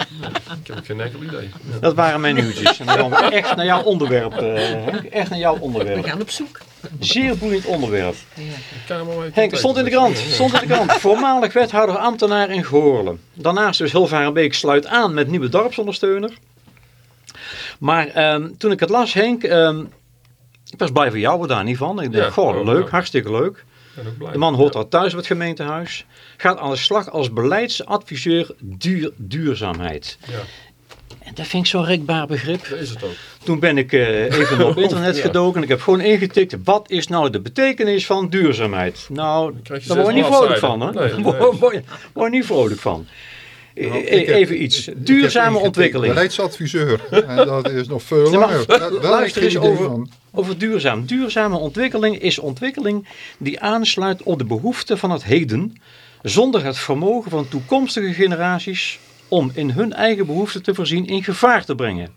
Speaker 3: Ik heb geen enkel idee. Ja.
Speaker 1: Dat waren mijn nieuwtjes. En dan gaan we echt naar jouw onderwerp. Uh, echt naar jouw onderwerp.
Speaker 5: We gaan op zoek.
Speaker 1: Zeer boeiend onderwerp. Henk, stond in de krant. Stond in de krant. Voormalig wethouder ambtenaar in Goorlen. Daarnaast dus Hilvarenbeek sluit aan met nieuwe dorpsondersteuner. Maar um, toen ik het las, Henk, um, ik was blij voor jou daar niet van. Ik dacht, ja, goh, leuk, ja. hartstikke leuk. De man hoort al thuis op het gemeentehuis. Gaat aan de slag als beleidsadviseur duur, duurzaamheid. En dat vind ik zo'n rekbaar begrip.
Speaker 3: Dat is het ook.
Speaker 1: Toen ben ik uh, [LAUGHS] even op internet gedoken en ik heb gewoon ingetikt, wat is nou de betekenis van duurzaamheid? Nou, daar word je niet vrolijk van. Hè? Nee, [LAUGHS] nee. Daar word je niet vrolijk van.
Speaker 2: Nou, heb-
Speaker 1: even iets.
Speaker 2: Ik
Speaker 1: Duurzame ontwikkeling.
Speaker 2: Beleidsadviseur. en dat is nog veel langer. Daar- ik
Speaker 1: luister
Speaker 2: geen
Speaker 1: eens
Speaker 2: idee
Speaker 1: over-
Speaker 2: van.
Speaker 1: Over duurzaam. Duurzame ontwikkeling is ontwikkeling die aansluit op de behoeften van het heden, zonder het vermogen van toekomstige generaties om in hun eigen behoeften te voorzien in gevaar te brengen.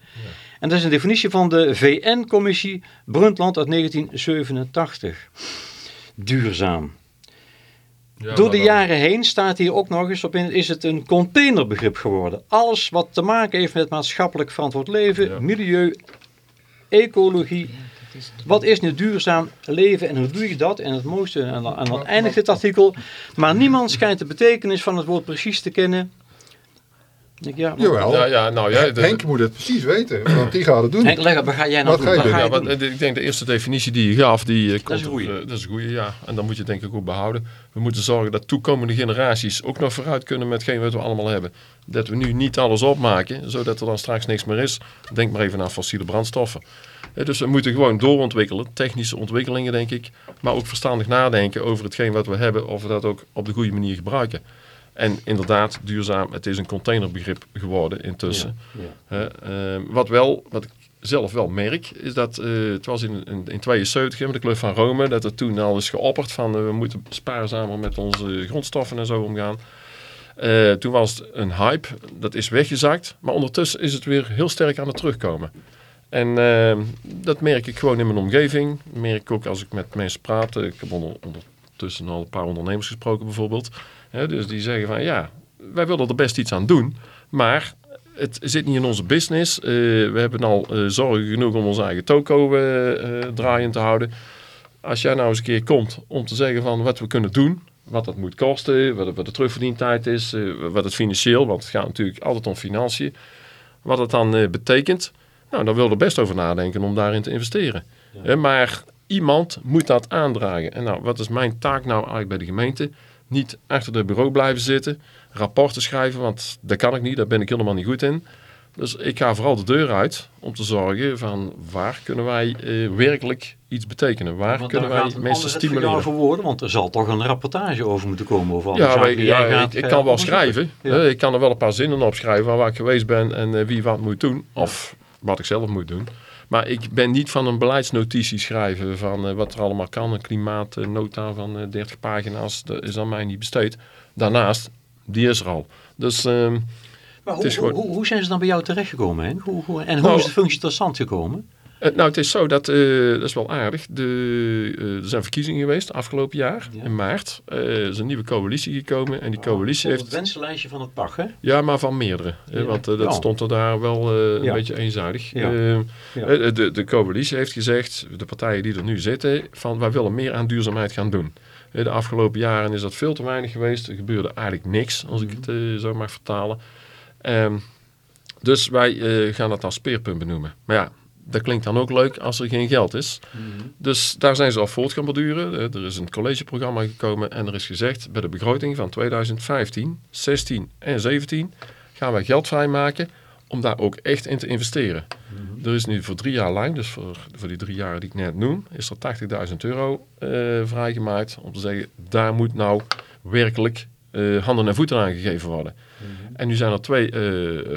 Speaker 1: En dat is een definitie van de VN-commissie Brundtland uit 1987. Duurzaam.
Speaker 3: Ja,
Speaker 1: Door de
Speaker 3: dan-
Speaker 1: jaren heen staat hier ook nog eens op in, is het een containerbegrip geworden. Alles wat te maken heeft met maatschappelijk verantwoord leven,
Speaker 3: Ja.
Speaker 1: milieu, ecologie. Wat is nu duurzaam leven en hoe doe je dat? En het mooiste, en dan, en dan eindigt dit artikel. Maar niemand schijnt de betekenis van het woord precies te kennen. Ik denk, Ja, maar-
Speaker 2: Jawel.
Speaker 3: Ja, ja, nou ja. de-
Speaker 2: Henk moet het precies weten, want die gaat het doen.
Speaker 1: Henk, leg wat ga jij nou
Speaker 2: Wat
Speaker 1: doen?
Speaker 2: ga je
Speaker 1: Wat
Speaker 2: doen?
Speaker 1: ga
Speaker 3: Ja,
Speaker 1: je
Speaker 3: wat,
Speaker 1: doen?
Speaker 3: eh, ik denk de eerste definitie die je gaf, die eh, komt
Speaker 1: is een
Speaker 3: er,
Speaker 1: goeie.
Speaker 3: eh, dat is een goeie, ja. En dan moet je denk ik ook behouden. We moeten zorgen dat toekomende generaties ook nog vooruit kunnen met hetgeen wat we allemaal hebben. Dat we nu niet alles opmaken, zodat er dan straks niks meer is. Denk maar even aan fossiele brandstoffen. Eh, Dus we moeten gewoon doorontwikkelen, technische ontwikkelingen denk ik. Maar ook verstandig nadenken over hetgeen wat we hebben, of we dat ook op de goede manier gebruiken. En inderdaad, duurzaam, het is een containerbegrip geworden intussen.
Speaker 1: Ja,
Speaker 3: ehm, wat wel, wat ik zelf wel merk, is dat eh, het was in, in, in 72 hè, met de Club van Rome, dat er toen al is geopperd van eh, we moeten spaarzamer met onze grondstoffen en zo omgaan. Eh, toen was het een hype, dat is weggezakt, maar ondertussen is het weer heel sterk aan het terugkomen. En ehm, dat merk ik gewoon in mijn omgeving. Merk ik ook als ik met mensen praat. Ik heb onder, ondertussen al een paar ondernemers gesproken bijvoorbeeld. Dus die zeggen van ja, wij willen er best iets aan doen. Maar het zit niet in onze business. Eh, we hebben al eh, zorgen genoeg om onze eigen toko eh, draaiend te houden. Als jij nou eens een keer komt om te zeggen van wat we kunnen doen. Wat dat moet kosten, wat, wat de terugverdientijd is, wat het financieel, want het gaat natuurlijk altijd om financiën. Wat het dan betekent, nou dan wil je er best over nadenken om daarin te investeren. Maar iemand moet dat aandragen. En nou, wat is mijn taak nou eigenlijk bij de gemeente? Niet achter de bureau blijven zitten, rapporten schrijven, want dat kan ik niet, daar ben ik helemaal niet goed in. Dus ik ga vooral de deur uit om te zorgen van waar kunnen wij eh, werkelijk iets betekenen? Waar
Speaker 1: Want
Speaker 3: kunnen wij mensen
Speaker 1: het voor
Speaker 3: stimuleren?
Speaker 1: verwoorden, want er zal toch een rapportage over moeten komen over
Speaker 3: Ja,
Speaker 1: zaken
Speaker 3: ja
Speaker 1: gaat,
Speaker 3: ik, ik
Speaker 1: eh,
Speaker 3: kan wel schrijven.
Speaker 1: Ja.
Speaker 3: Eh, ik kan er wel een paar zinnen opschrijven van waar ik geweest ben en eh, wie wat moet doen. Of wat ik zelf moet doen. Maar ik ben niet van een beleidsnotitie schrijven van eh, wat er allemaal kan. Een klimaatnota van eh 30 pagina's, dat is aan mij niet besteed. Daarnaast, die is er al. Dus ehm,
Speaker 1: Maar hoe,
Speaker 3: gewoon-
Speaker 1: hoe, hoe zijn ze dan bij jou terechtgekomen? Hè? Hoe, hoe, en hoe
Speaker 3: Nou,
Speaker 1: is de functie tot stand gekomen?
Speaker 3: Eh, nou, het is zo dat, eh, dat is wel aardig. De, eh, er zijn verkiezingen geweest afgelopen jaar,
Speaker 1: Ja.
Speaker 3: in maart. Er is een nieuwe coalitie gekomen en die coalitie
Speaker 1: Op
Speaker 3: heeft...
Speaker 1: het wensenlijstje van het PAG, hè?
Speaker 3: Ja, maar van meerdere.
Speaker 1: Ja.
Speaker 3: Want dat
Speaker 1: Ja.
Speaker 3: stond er daar wel een beetje eh, De, de coalitie heeft gezegd, de partijen die er nu zitten, van wij willen meer aan duurzaamheid gaan doen. De afgelopen jaren is dat veel te weinig geweest. Er gebeurde eigenlijk niks, als ik het
Speaker 1: Mhm.
Speaker 3: eh, zo mag vertalen. Ehm, dus wij gaan dat als speerpunt benoemen. Maar ja, dat klinkt dan ook leuk als er geen geld is. Dus daar zijn ze al voort gaan borduren. Eh, Er is een collegeprogramma gekomen en er is gezegd bij de begroting van 2015, 16 en 17 gaan wij geld vrijmaken om daar ook echt in te investeren. Er is nu voor drie jaar lang, dus voor, voor die drie jaren die ik net noem, is er 80.000 euro eh, vrijgemaakt om te zeggen, daar moet nou werkelijk eh, handen en voeten aan gegeven worden. En nu zijn er twee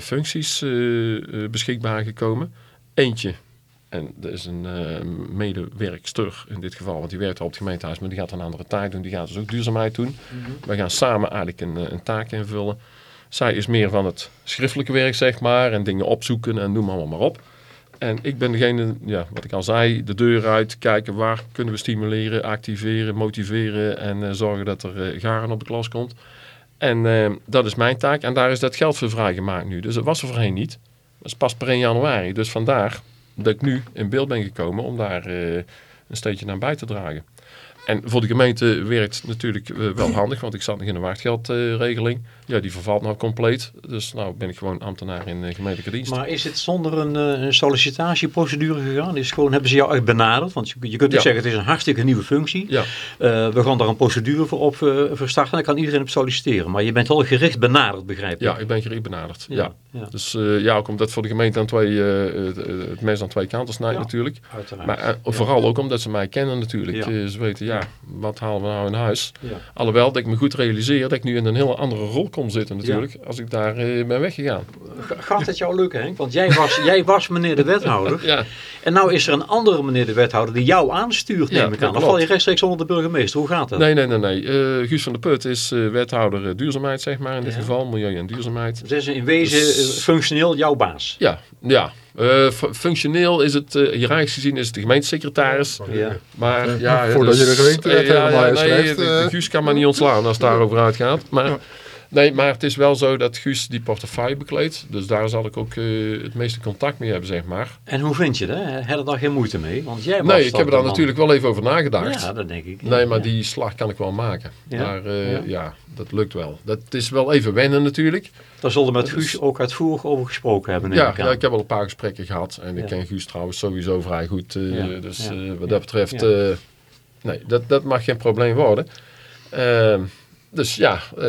Speaker 3: functies beschikbaar gekomen. Eentje, en dat is een eh, medewerkster in dit geval, want die werkt al op het gemeentehuis, maar die gaat een andere taak doen. Die gaat dus ook duurzaamheid doen. We gaan samen eigenlijk een, eh, een taak invullen. Zij is meer van het schriftelijke werk, zeg maar, en dingen opzoeken en noem allemaal maar op. En ik ben degene, ja, wat ik al zei, de deur uit, kijken waar kunnen we stimuleren, activeren, motiveren en eh, zorgen dat er eh, garen op de klas komt. En dat is mijn taak en daar is dat geld voor vrijgemaakt nu. Dus dat was er voorheen niet. Is pas per 1 januari. Dus vandaar dat ik nu in beeld ben gekomen om daar eh, een steentje naar bij te dragen. En voor de gemeente werkt natuurlijk eh, wel handig, want ik zat nog in een wachtgeldregeling. Ja, die vervalt nou compleet. Dus nou ben ik gewoon ambtenaar in eh, gemeentelijke dienst.
Speaker 1: Maar is het zonder een, eh, een sollicitatieprocedure gegaan? Is gewoon, hebben ze jou echt benaderd? Want je, je kunt dus
Speaker 3: Ja.
Speaker 1: zeggen, het is een hartstikke nieuwe functie.
Speaker 3: Ja,
Speaker 1: Eh, we gaan daar een procedure voor op eh, voor starten. Dan kan iedereen op solliciteren. Maar je bent wel gericht benaderd, begrijp ik?
Speaker 3: ja, ik ben gericht benaderd. Ja.
Speaker 1: ja.
Speaker 3: Dus ja, ook omdat voor de gemeente aan twee, het, mes aan twee kanten snijdt natuurlijk.
Speaker 1: Uiteraard.
Speaker 3: Maar vooral ook omdat ze mij kennen natuurlijk. Ze weten, ja, wat halen we nou in huis? Alhoewel dat ik me goed realiseer dat ik nu in een hele andere rol kom zitten natuurlijk, als ik daar eh, ben weggegaan.
Speaker 1: Gaat het jou lukken, Henk? Want jij was, jij was meneer de wethouder. [LAUGHS]
Speaker 3: Ja,
Speaker 1: En nou is er een andere meneer de wethouder die jou aanstuurt,
Speaker 3: Ja,
Speaker 1: neem ik
Speaker 3: dat
Speaker 1: aan. Dan val je rechtstreeks onder de burgemeester. Hoe gaat dat?
Speaker 3: nee, nee, nee, nee. Eh, Guus van der Put is eh, wethouder duurzaamheid, zeg maar, in dit
Speaker 1: Ja.
Speaker 3: geval, milieu en duurzaamheid.
Speaker 1: Het is in wezen
Speaker 3: Dus-
Speaker 1: functioneel jouw baas.
Speaker 3: Ja, ja. Eh, fu- functioneel is het, eh hiërarchisch gezien, is het de gemeentesecretaris.
Speaker 1: Ja.
Speaker 3: Maar ja,
Speaker 2: Voordat
Speaker 3: dus-
Speaker 2: je de gemeentewet
Speaker 3: ja,
Speaker 2: helemaal
Speaker 3: ja,
Speaker 2: schrijft,
Speaker 3: Nee, de- kan maar niet ontslaan als het daarover uitgaat. Maar,
Speaker 2: Ja.
Speaker 3: Nee, maar het is wel zo dat Guus die portefeuille bekleedt. Dus daar zal ik ook eh, het meeste contact mee hebben, zeg maar.
Speaker 1: En hoe vind je dat? Heb je daar geen moeite mee? Want jij
Speaker 3: Nee, ik heb er daar
Speaker 1: man-
Speaker 3: natuurlijk wel even over nagedacht.
Speaker 1: Ja, dat denk ik.
Speaker 3: Nee, maar
Speaker 1: Ja.
Speaker 3: die slag kan ik wel maken.
Speaker 1: Ja?
Speaker 3: Maar eh,
Speaker 1: Ja.
Speaker 3: ja. dat lukt wel. Dat is wel even wennen natuurlijk.
Speaker 1: Daar zullen we met Guus
Speaker 3: is-
Speaker 1: ook uitvoerig over gesproken hebben.
Speaker 3: Ja,
Speaker 1: ik
Speaker 3: ik heb al een paar gesprekken gehad. En ik ken Guus trouwens sowieso vrij goed.
Speaker 1: Ja,
Speaker 3: Dus wat dat betreft, nee, dat, dat mag geen probleem worden. Ehm, dus ja, eh,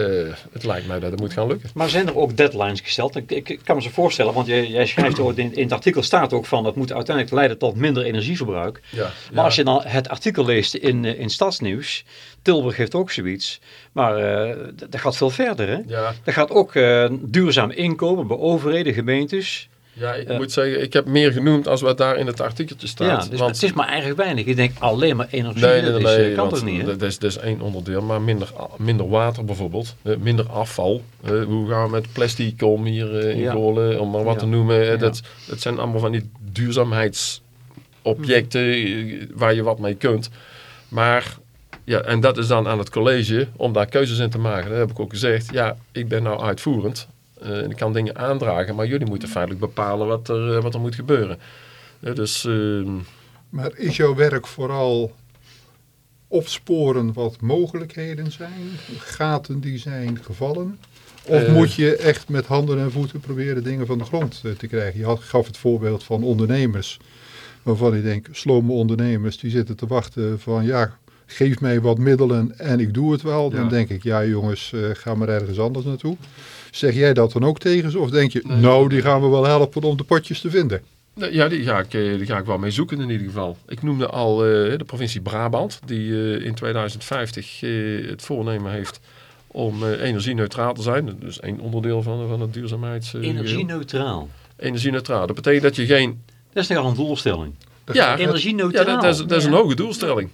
Speaker 3: het lijkt mij dat het moet gaan lukken.
Speaker 1: Maar zijn er ook deadlines gesteld? Ik, ik, ik kan me zo voorstellen, want jij, jij schrijft [CLEARS THROAT] ook in, in het artikel staat ook van het moet uiteindelijk leiden tot minder energieverbruik.
Speaker 3: Ja,
Speaker 1: Maar als je dan het artikel leest in, eh, in Stadsnieuws, Tilburg heeft ook zoiets, maar d- dat gaat veel verder. Hè?
Speaker 3: ja,
Speaker 1: Dat gaat ook duurzaam inkomen bij overheden, gemeentes.
Speaker 3: Ja, ik moet zeggen, ik heb meer genoemd als wat daar in het artikeltje staat.
Speaker 1: ja, dus
Speaker 3: want-
Speaker 1: het is maar eigenlijk weinig. Ik denk alleen maar energie,
Speaker 3: Nee,
Speaker 1: dat
Speaker 3: nee,
Speaker 1: is,
Speaker 3: nee,
Speaker 1: eh, kan toch niet?
Speaker 3: Dat is, dat is één onderdeel, maar minder, minder water bijvoorbeeld, eh, minder afval. Eh, hoe gaan we met plastic om hier in
Speaker 1: Ja.
Speaker 3: Om maar wat
Speaker 1: Ja.
Speaker 3: te noemen. Dat, dat zijn allemaal van die duurzaamheidsobjecten eh, waar je wat mee kunt. Maar, ja, en dat is dan aan het college om daar keuzes in te maken. Dat heb ik ook gezegd. Ja, ik ben nou uitvoerend en ik kan dingen aandragen, maar jullie moeten feitelijk bepalen wat er, eh, wat er moet gebeuren. Eh, dus... ehm,
Speaker 2: Maar is jouw werk vooral opsporen wat mogelijkheden zijn, gaten die zijn gevallen? Of
Speaker 3: Eh.
Speaker 2: moet je echt met handen en voeten proberen dingen van de grond eh, te krijgen? Je had, gaf het voorbeeld van ondernemers, waarvan ik denk, slome ondernemers die zitten te wachten van ja, geef mij wat middelen en ik doe het wel. Dan
Speaker 3: Ja.
Speaker 2: denk ik, ja jongens, eh, ga maar ergens anders naartoe. Zeg jij dat dan ook tegen ze? Of denk je, nou die gaan we wel helpen om de potjes te vinden?
Speaker 3: Ja, die ga, ik, eh, die ga ik wel mee zoeken in ieder geval. Ik noemde al eh, de provincie Brabant, die eh, in 2050 eh, het voornemen heeft om energie-neutraal te zijn. Dus één onderdeel van, van het duurzaamheids... eh.
Speaker 1: Energie-neutraal.
Speaker 3: Energie-neutraal. Dat betekent dat je geen...
Speaker 1: Dat is nogal een doelstelling.
Speaker 3: Ja,
Speaker 1: Energie-neutraal.
Speaker 3: ja dat, dat is, dat is een hoge doelstelling.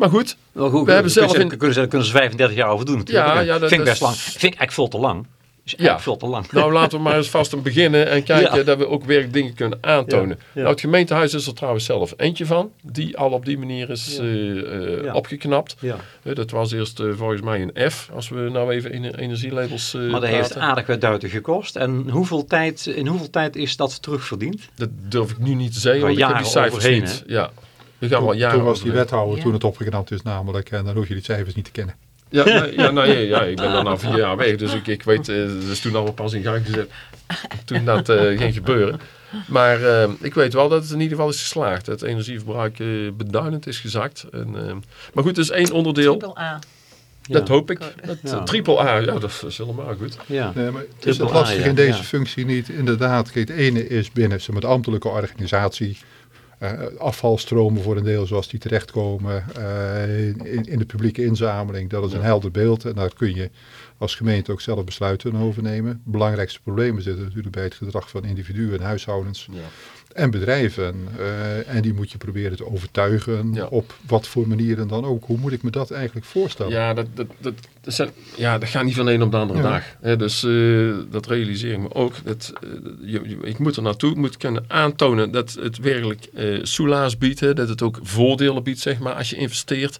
Speaker 3: Maar goed,
Speaker 1: Wel goed,
Speaker 3: We hebben zelf
Speaker 1: kunnen,
Speaker 3: in-
Speaker 1: ze, kunnen, ze, kunnen ze 35 jaar over doen natuurlijk.
Speaker 3: Ja, ja, dat-
Speaker 1: vind ik best
Speaker 3: is-
Speaker 1: lang. Vind ik eigenlijk veel te lang. Is
Speaker 3: Ja.
Speaker 1: veel te lang.
Speaker 3: nou laten we maar eens vast aan beginnen en kijken
Speaker 1: Ja.
Speaker 3: dat we ook weer dingen kunnen aantonen.
Speaker 1: Ja.
Speaker 3: Nou, het gemeentehuis is er trouwens zelf eentje van, die al op die manier is eh, eh, opgeknapt. Eh, Dat was eerst volgens mij een F, als we nou even in energielabels
Speaker 1: Maar dat heeft aardig wat duiten gekost. En hoeveel tijd, in hoeveel tijd is dat terugverdiend?
Speaker 3: Dat durf ik nu niet te zeggen, want ik heb die cijfers niet. Ja, we gaan wel
Speaker 2: Toen,
Speaker 3: jaren
Speaker 2: toen was die wethouder,
Speaker 5: Ja.
Speaker 2: toen het opgeknapt is namelijk, en dan hoef je die cijfers niet te kennen. [LAUGHS]
Speaker 3: Ja, nou, ja, ja, ik ben dan al vier jaar weg, dus ik, ik weet, eh, dat is toen allemaal pas in gang gezet. Toen dat eh, ging gebeuren. Maar eh, ik weet wel dat het in ieder geval is geslaagd. Het energieverbruik beduidend is gezakt. En, maar goed, dat is één onderdeel.
Speaker 4: Triple A.
Speaker 3: Dat
Speaker 1: Ja.
Speaker 3: hoop ik. Dat,
Speaker 1: Ja.
Speaker 3: Triple A, ja, dat is helemaal goed.
Speaker 1: Ja.
Speaker 2: Nee, maar is
Speaker 1: Triple
Speaker 2: het
Speaker 1: A,
Speaker 2: lastig
Speaker 1: ja,
Speaker 2: in deze
Speaker 1: ja.
Speaker 2: functie niet? Inderdaad, kijk, het ene is binnen zeg maar, de ambtelijke organisatie. Eh, afvalstromen voor een deel zoals die terechtkomen eh, in, in de publieke inzameling. Dat is een helder beeld en daar kun je als gemeente ook zelf besluiten over nemen. De belangrijkste problemen zitten natuurlijk bij het gedrag van individuen en huishoudens
Speaker 3: Ja.
Speaker 2: en bedrijven. eh, en die moet je proberen te overtuigen
Speaker 3: Ja.
Speaker 2: op wat voor manieren dan ook. Hoe moet ik me dat eigenlijk voorstellen?
Speaker 3: Ja, dat, dat, dat, dat, zijn, ja, dat gaat niet van de een op de andere
Speaker 2: Ja.
Speaker 3: dag. Dus eh, dat realiseer ik me ook. Dat, eh, je, je- ik moet er naartoe, moet kunnen aantonen dat het werkelijk soelaas biedt. Hè, dat het ook voordelen biedt, zeg maar, als je investeert.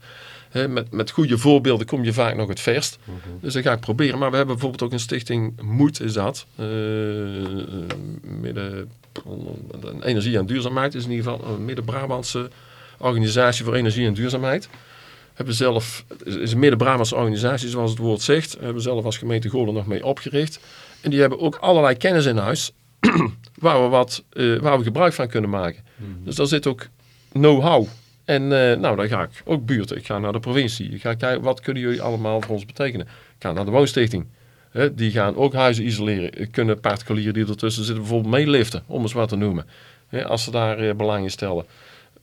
Speaker 3: Met, met goede voorbeelden kom je vaak nog het verst. Dus dat ga ik proberen. Maar we hebben bijvoorbeeld ook een stichting Moed is dat. Eh, midden, energie en duurzaamheid is in ieder geval een midden-Brabantse organisatie voor energie en duurzaamheid hebben zelf, het is een midden-Brabantse organisatie zoals het woord zegt, hebben zelf als gemeente Goorlen nog mee opgericht. En die hebben ook allerlei kennis in huis [CLEARS THROAT] waar we, wat, eh, waar we gebruik van kunnen maken. Dus daar zit ook know-how. En eh, nou, dan ga ik ook buurten. Ik ga naar de provincie. Ik ga kijken, wat kunnen jullie allemaal voor ons betekenen? Ik ga naar de woonstichting. Die gaan ook huizen isoleren. Eh, Kunnen particulieren die ertussen zitten bijvoorbeeld meeliften, om eens wat te noemen. Als ze daar eh, belang in stellen.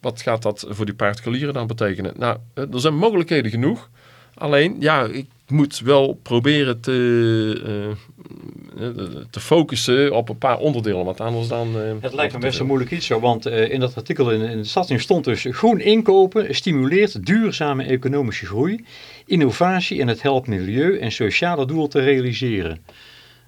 Speaker 3: wat gaat dat voor die particulieren dan betekenen? Nou, er zijn mogelijkheden genoeg. Alleen, ja, ik moet wel proberen te, uh, te focussen op een paar onderdelen. Want anders dan... Uh,
Speaker 1: het lijkt me best een moeilijk iets zo. Want uh, in dat artikel in, in de stadsing stond dus... Groen inkopen stimuleert duurzame economische groei, innovatie en het helpt milieu en sociale doelen te realiseren.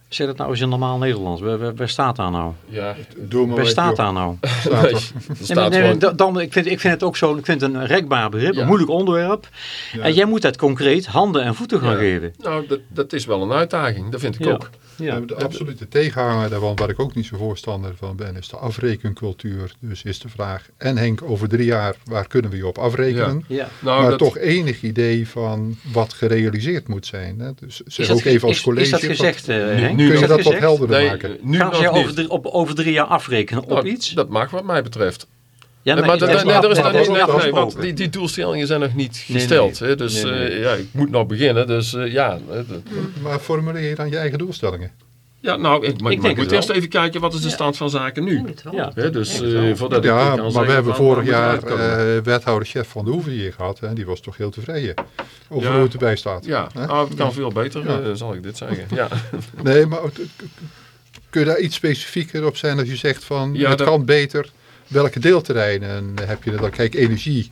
Speaker 1: Zeg dat nou eens in normaal Nederlands. Waar, waar, staat daar nou?
Speaker 3: Ja,
Speaker 2: Doe maar
Speaker 1: waar staat daar nou? [LAUGHS]
Speaker 2: Staat
Speaker 3: nee, staat
Speaker 1: nee, nee,
Speaker 3: gewoon-
Speaker 1: dan, ik, vind, ik vind het ook zo, ik vind het een rekbaar begrip,
Speaker 3: Ja.
Speaker 1: een moeilijk onderwerp.
Speaker 2: Ja.
Speaker 1: En jij moet dat concreet handen en voeten gaan
Speaker 3: Ja.
Speaker 1: geven.
Speaker 3: Nou, dat, dat is wel een uitdaging. Dat vind ik
Speaker 1: Ja.
Speaker 3: ook.
Speaker 1: Ja.
Speaker 2: De absolute tegenhanger daarvan, waar ik ook niet zo voorstander van ben, is de afrekencultuur. Dus is de vraag, en Henk, over drie jaar, waar kunnen we je op afrekenen?
Speaker 1: Ja.
Speaker 3: Nou,
Speaker 2: maar
Speaker 3: dat,
Speaker 2: toch enig idee van wat gerealiseerd moet zijn. Hè? Dus zeg
Speaker 1: Is dat,
Speaker 2: ook even als college.
Speaker 1: is dat
Speaker 2: wat-
Speaker 1: gezegd, eh, Henk?
Speaker 3: Nu
Speaker 2: kun je dat wat helderder
Speaker 3: nee,
Speaker 2: maken?
Speaker 3: nu
Speaker 1: Gaan ze
Speaker 3: niet.
Speaker 1: over, drie, op, over drie jaar afrekenen op
Speaker 3: Nou,
Speaker 1: iets?
Speaker 3: Dat mag wat mij betreft.
Speaker 1: Ja,
Speaker 3: Nee, maar
Speaker 1: is
Speaker 3: dat, nee,
Speaker 1: nog-
Speaker 3: er is
Speaker 1: dat
Speaker 3: nog
Speaker 1: is
Speaker 3: niet, nee, want die, die doelstellingen zijn nog niet gesteld.
Speaker 1: nee.
Speaker 3: Hè? Dus
Speaker 1: Nee, nee.
Speaker 3: eh, ja, ik moet nog beginnen. Dus eh, ja, eh,
Speaker 2: Maar formuleer je dan je eigen doelstellingen?
Speaker 3: Ja, nou, ik, maar,
Speaker 1: Ik
Speaker 3: moet eerst even kijken wat is de stand van zaken nu.
Speaker 1: Ja.
Speaker 3: Hè, dus eh,
Speaker 1: wel.
Speaker 3: voordat ik
Speaker 2: Ja,
Speaker 3: kan
Speaker 2: maar we hebben vorig jaar
Speaker 3: uitkomen.
Speaker 2: eh, wethouder chef van de Hoeve hier gehad. En die was toch heel tevreden over
Speaker 3: Ja.
Speaker 2: hoe het erbij staat.
Speaker 3: ja, nou, het kan veel beter,
Speaker 2: Ja.
Speaker 3: eh, zal ik dit zeggen. Ja. [LAUGHS]
Speaker 2: Nee, maar kun je daar iets specifieker op zijn als je zegt van
Speaker 3: Ja,
Speaker 2: het
Speaker 3: dat-
Speaker 2: kan beter. Welke deelterreinen heb je dan? Kijk, energie.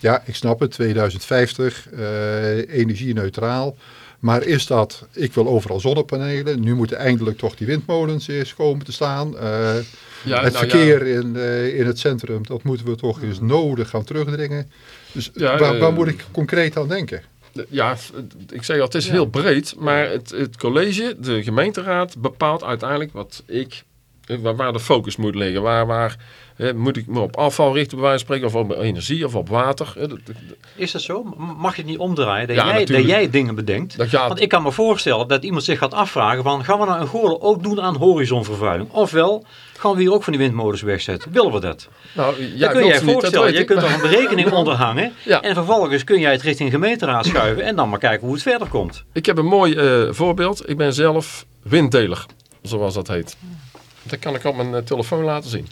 Speaker 2: Ja, ik snap het, 2050, eh energie-neutraal. Maar is dat, ik wil overal zonnepanelen. Nu moeten eindelijk toch die windmolens eens komen te staan. Eh,
Speaker 3: Ja,
Speaker 2: het
Speaker 3: nou ja.
Speaker 2: verkeer in, eh, in het centrum, dat moeten we toch eens nodig gaan terugdringen. Dus
Speaker 3: Ja,
Speaker 2: waar, waar
Speaker 3: eh,
Speaker 2: moet ik concreet aan denken?
Speaker 3: Ja, ik zeg al, het is heel breed, maar het, het college, de gemeenteraad, bepaalt uiteindelijk wat ik, waar, waar de focus moet liggen. Waar, waar eh, moet ik me op afval richten, bij wijze van spreken, of op energie of op water. Eh, dat- dat-
Speaker 1: Is dat zo? Mag je het niet omdraaien? Dat,
Speaker 3: Ja,
Speaker 1: jij, dat jij dingen bedenkt?
Speaker 3: Dat gaat,
Speaker 1: Want ik kan me voorstellen dat iemand zich gaat afvragen van... gaan we nou in Goorlen ook doen aan horizonvervuiling? Ofwel, gaan we hier ook van die windmolens wegzetten? Willen we dat?
Speaker 3: nou,
Speaker 1: dat
Speaker 3: ja,
Speaker 1: kun je je
Speaker 3: niet, dat
Speaker 1: voorstellen. Je kunt er een berekening [LAUGHS] onder hangen.
Speaker 3: Ja.
Speaker 1: En vervolgens kun jij het richting gemeenteraad schuiven... en dan maar kijken hoe het verder komt.
Speaker 3: Ik heb een mooi eh, voorbeeld. Ik ben zelf winddeler, zoals dat heet. Dat kan ik op mijn eh, telefoon laten zien.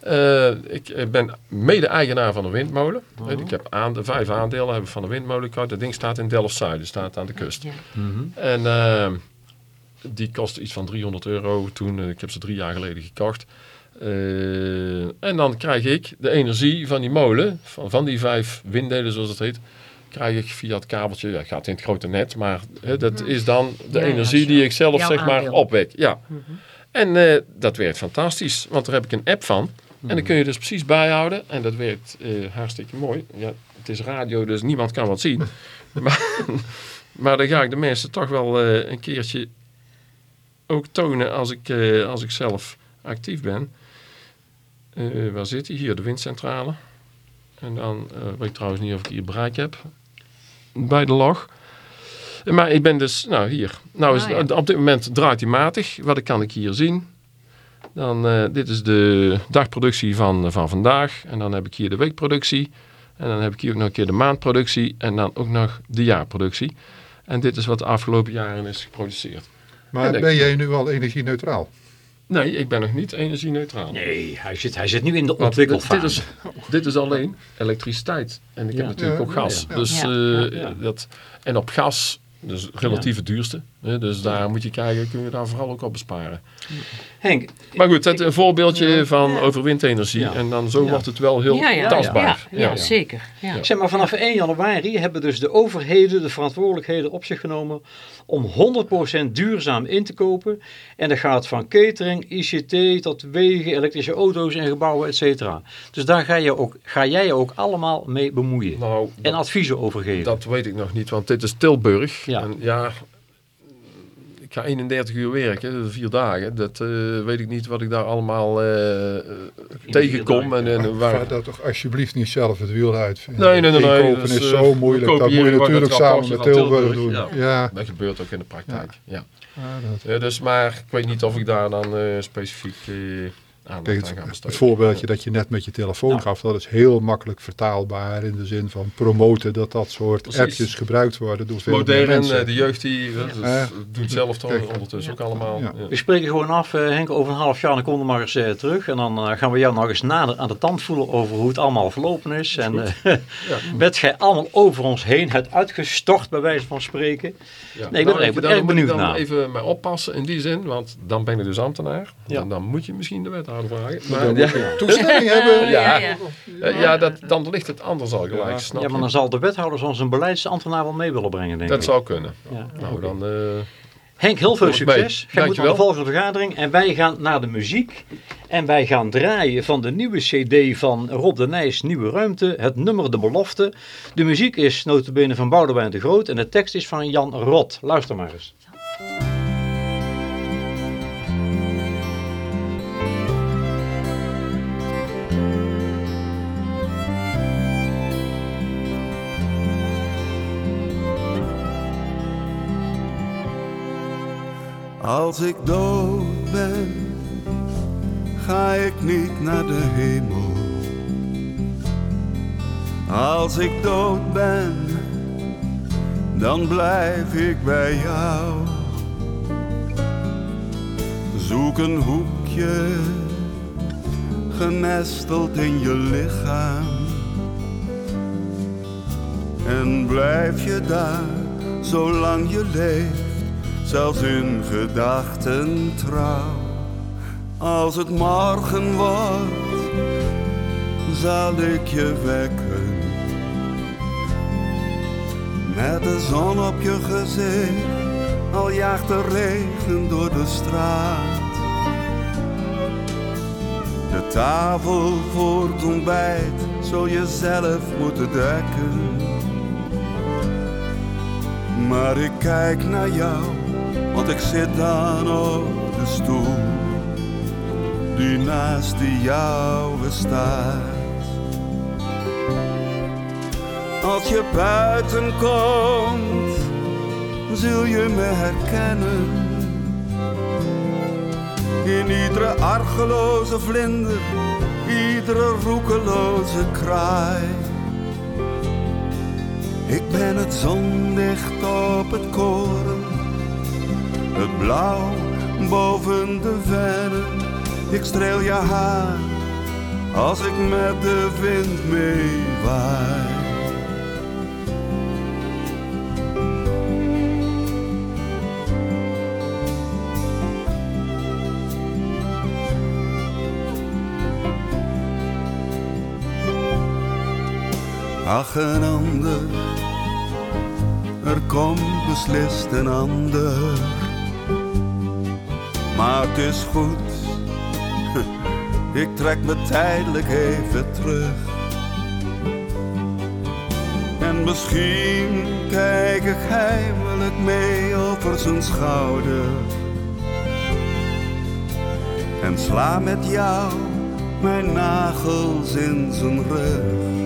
Speaker 3: Eh, ik eh, ben mede-eigenaar van een windmolen. Eh, Ik heb aande- vijf aandelen heb ik van een windmolen. gekocht. Dat ding staat in Delft-Zuid, staat aan de kust.
Speaker 5: Ja.
Speaker 3: En eh, die kostte iets van 300 euro toen. ik heb ze drie jaar geleden gekocht. Eh, en dan krijg ik de energie van die molen, van, van die vijf winddelen zoals het heet, krijg ik via het kabeltje, ja, het gaat in het grote net, maar hè, dat is dan de
Speaker 5: Ja,
Speaker 3: energie die ik zelf zeg maar opwek. Ja. En eh, dat werkt fantastisch, want daar heb ik een app van. En dan kun je dus precies bijhouden. En dat werkt eh, hartstikke mooi. Ja, het is radio, dus niemand kan wat zien. [LAUGHS] maar, maar dan ga ik de mensen toch wel eh, een keertje ook tonen als ik, als ik zelf actief ben. Waar zit hij? Hier, de windcentrale. En dan weet ik trouwens niet of ik hier bereik heb. Bij de log. Maar ik ben dus, nou hier. Nou is,
Speaker 5: Ah, ja.
Speaker 3: Op dit moment draait hij matig. Wat kan ik hier zien? Dan, eh, dit is de dagproductie van, van vandaag. En dan heb ik hier de weekproductie. En dan heb ik hier ook nog een keer de maandproductie. En dan ook nog de jaarproductie. En dit is wat de afgelopen jaren is geproduceerd.
Speaker 2: Maar ben jij nu al energie-neutraal?
Speaker 3: Nee, ik ben nog niet energie-neutraal.
Speaker 1: Nee, hij zit, hij zit nu in de
Speaker 3: Want dit, dit,
Speaker 1: ontwikkelfase.
Speaker 3: is, dit is alleen elektriciteit. En ik
Speaker 1: Ja.
Speaker 3: heb natuurlijk
Speaker 2: Ja,
Speaker 3: ook gas.
Speaker 1: ja.
Speaker 3: Dus, eh,
Speaker 1: Ja, ja.
Speaker 3: Dat, en op gas, dus relatief het duurste. Dus daar moet je kijken, kun je daar vooral ook op besparen.
Speaker 1: Henk,
Speaker 3: Maar goed, het, een voorbeeldje van over windenergie.
Speaker 1: Ja.
Speaker 3: En dan zo
Speaker 1: Ja.
Speaker 3: wordt het wel heel
Speaker 5: Ja, ja,
Speaker 3: tastbaar.
Speaker 5: Ja, ja, zeker. Ja.
Speaker 1: Zeg maar, vanaf 1 januari hebben dus de overheden de verantwoordelijkheden op zich genomen om 100% duurzaam in te kopen. En dat gaat van catering, ICT tot wegen, elektrische auto's en gebouwen, et cetera. Dus daar ga, je ook, ga jij je ook allemaal mee bemoeien
Speaker 3: Nou,
Speaker 1: en
Speaker 3: dat,
Speaker 1: adviezen over geven.
Speaker 3: dat weet ik nog niet, want dit is Tilburg.
Speaker 1: Ja.
Speaker 3: En ja, ik ga 31 uur werken, vier dagen. Dat eh, weet ik niet wat ik daar allemaal eh, eh, tegenkom. En, en waar,
Speaker 2: Ga daar toch alsjeblieft niet zelf het wiel uitvinden.
Speaker 3: Nee, nee, nee, nee,
Speaker 2: Inkopen
Speaker 3: dat
Speaker 2: is,
Speaker 3: is,
Speaker 2: zo
Speaker 3: eh,
Speaker 2: moeilijk. Dat moet je natuurlijk samen met Tilburg
Speaker 3: Tilburg,
Speaker 2: doen.
Speaker 3: ja.
Speaker 2: Ja.
Speaker 3: Dat gebeurt ook in de praktijk. Ja.
Speaker 2: Ja, dat-
Speaker 3: Ja, dus, maar ik weet niet of ik daar dan eh, specifiek...
Speaker 2: Kijk, het, voorbeeldje dat je net met je telefoon
Speaker 1: Nou.
Speaker 2: gaf, dat is heel makkelijk vertaalbaar in de zin van promoten dat dat soort
Speaker 3: Precies.
Speaker 2: appjes gebruikt worden door veel
Speaker 3: Modern,
Speaker 2: mensen.
Speaker 3: eh, de jeugd die dat
Speaker 2: Ja.
Speaker 3: doet zelf toch
Speaker 2: Kijk.
Speaker 3: ondertussen ook allemaal.
Speaker 2: Ja.
Speaker 3: Ja.
Speaker 1: We spreken gewoon af, eh, Henk, over een half jaar. Dan kom je maar eens eh, terug. En dan gaan we jou nog eens nader aan de tand voelen over hoe het allemaal verlopen is. En
Speaker 3: Ja. [LAUGHS]
Speaker 1: bent gij allemaal over ons heen het uitgestort, bij wijze van spreken.
Speaker 3: Ja.
Speaker 1: Nee, ik ben
Speaker 3: Nou,
Speaker 1: er
Speaker 3: even-
Speaker 1: erg
Speaker 3: dan moet
Speaker 1: benieuwd
Speaker 3: ik dan
Speaker 1: naar.
Speaker 3: even mee oppassen in die zin, want dan ben je dus ambtenaar.
Speaker 1: Ja.
Speaker 3: En dan moet je misschien de wethouder Maar, ja, [LAUGHS]
Speaker 2: toestemming hebben.
Speaker 3: Ja.
Speaker 5: ja.
Speaker 3: ja, dat, dan ligt het anders al gelijk,
Speaker 2: Ja.
Speaker 3: snap
Speaker 1: Ja, maar dan zal de wethouder zoals een beleidsambtenaar wel mee willen brengen, denk
Speaker 3: Dat
Speaker 1: ik.
Speaker 3: zou kunnen.
Speaker 1: Ja.
Speaker 3: Nou, dan... eh,
Speaker 1: Henk, heel veel succes. Jij moet naar de volgende vergadering. En wij gaan naar de muziek. En wij gaan draaien van de nieuwe cd van Rob de Nijs, Nieuwe Ruimte. Het nummer De Belofte. De muziek is notabene van Boudewijn de Groot. En de tekst is van Jan Rot. Luister maar eens.
Speaker 6: Als ik dood ben, ga ik niet naar de hemel. Als ik dood ben, dan blijf ik bij jou. Zoek een hoekje, genesteld in je lichaam. En blijf je daar, zolang je leeft zelfs in gedachten trouw. Als het morgen wordt, zal ik je wekken. Met de zon op je gezicht, al jaagt de regen door de straat. De tafel voor het ontbijt, zul je zelf moeten dekken. Maar ik kijk naar jou, want ik zit dan op de stoel die naast die jouwe staat. Als je buiten komt, zul je me herkennen. In iedere argeloze vlinder, iedere roekeloze kraai. Ik ben het zonlicht op het koren, het blauw boven de vennen. Ik streel je haar als ik met de wind meewaai. Ach, een ander, er komt beslist een ander. Maar het is goed, [LAUGHS] ik trek me tijdelijk even terug. En misschien kijk ik heimelijk mee over zijn schouder. En sla met jou mijn nagels in zijn rug.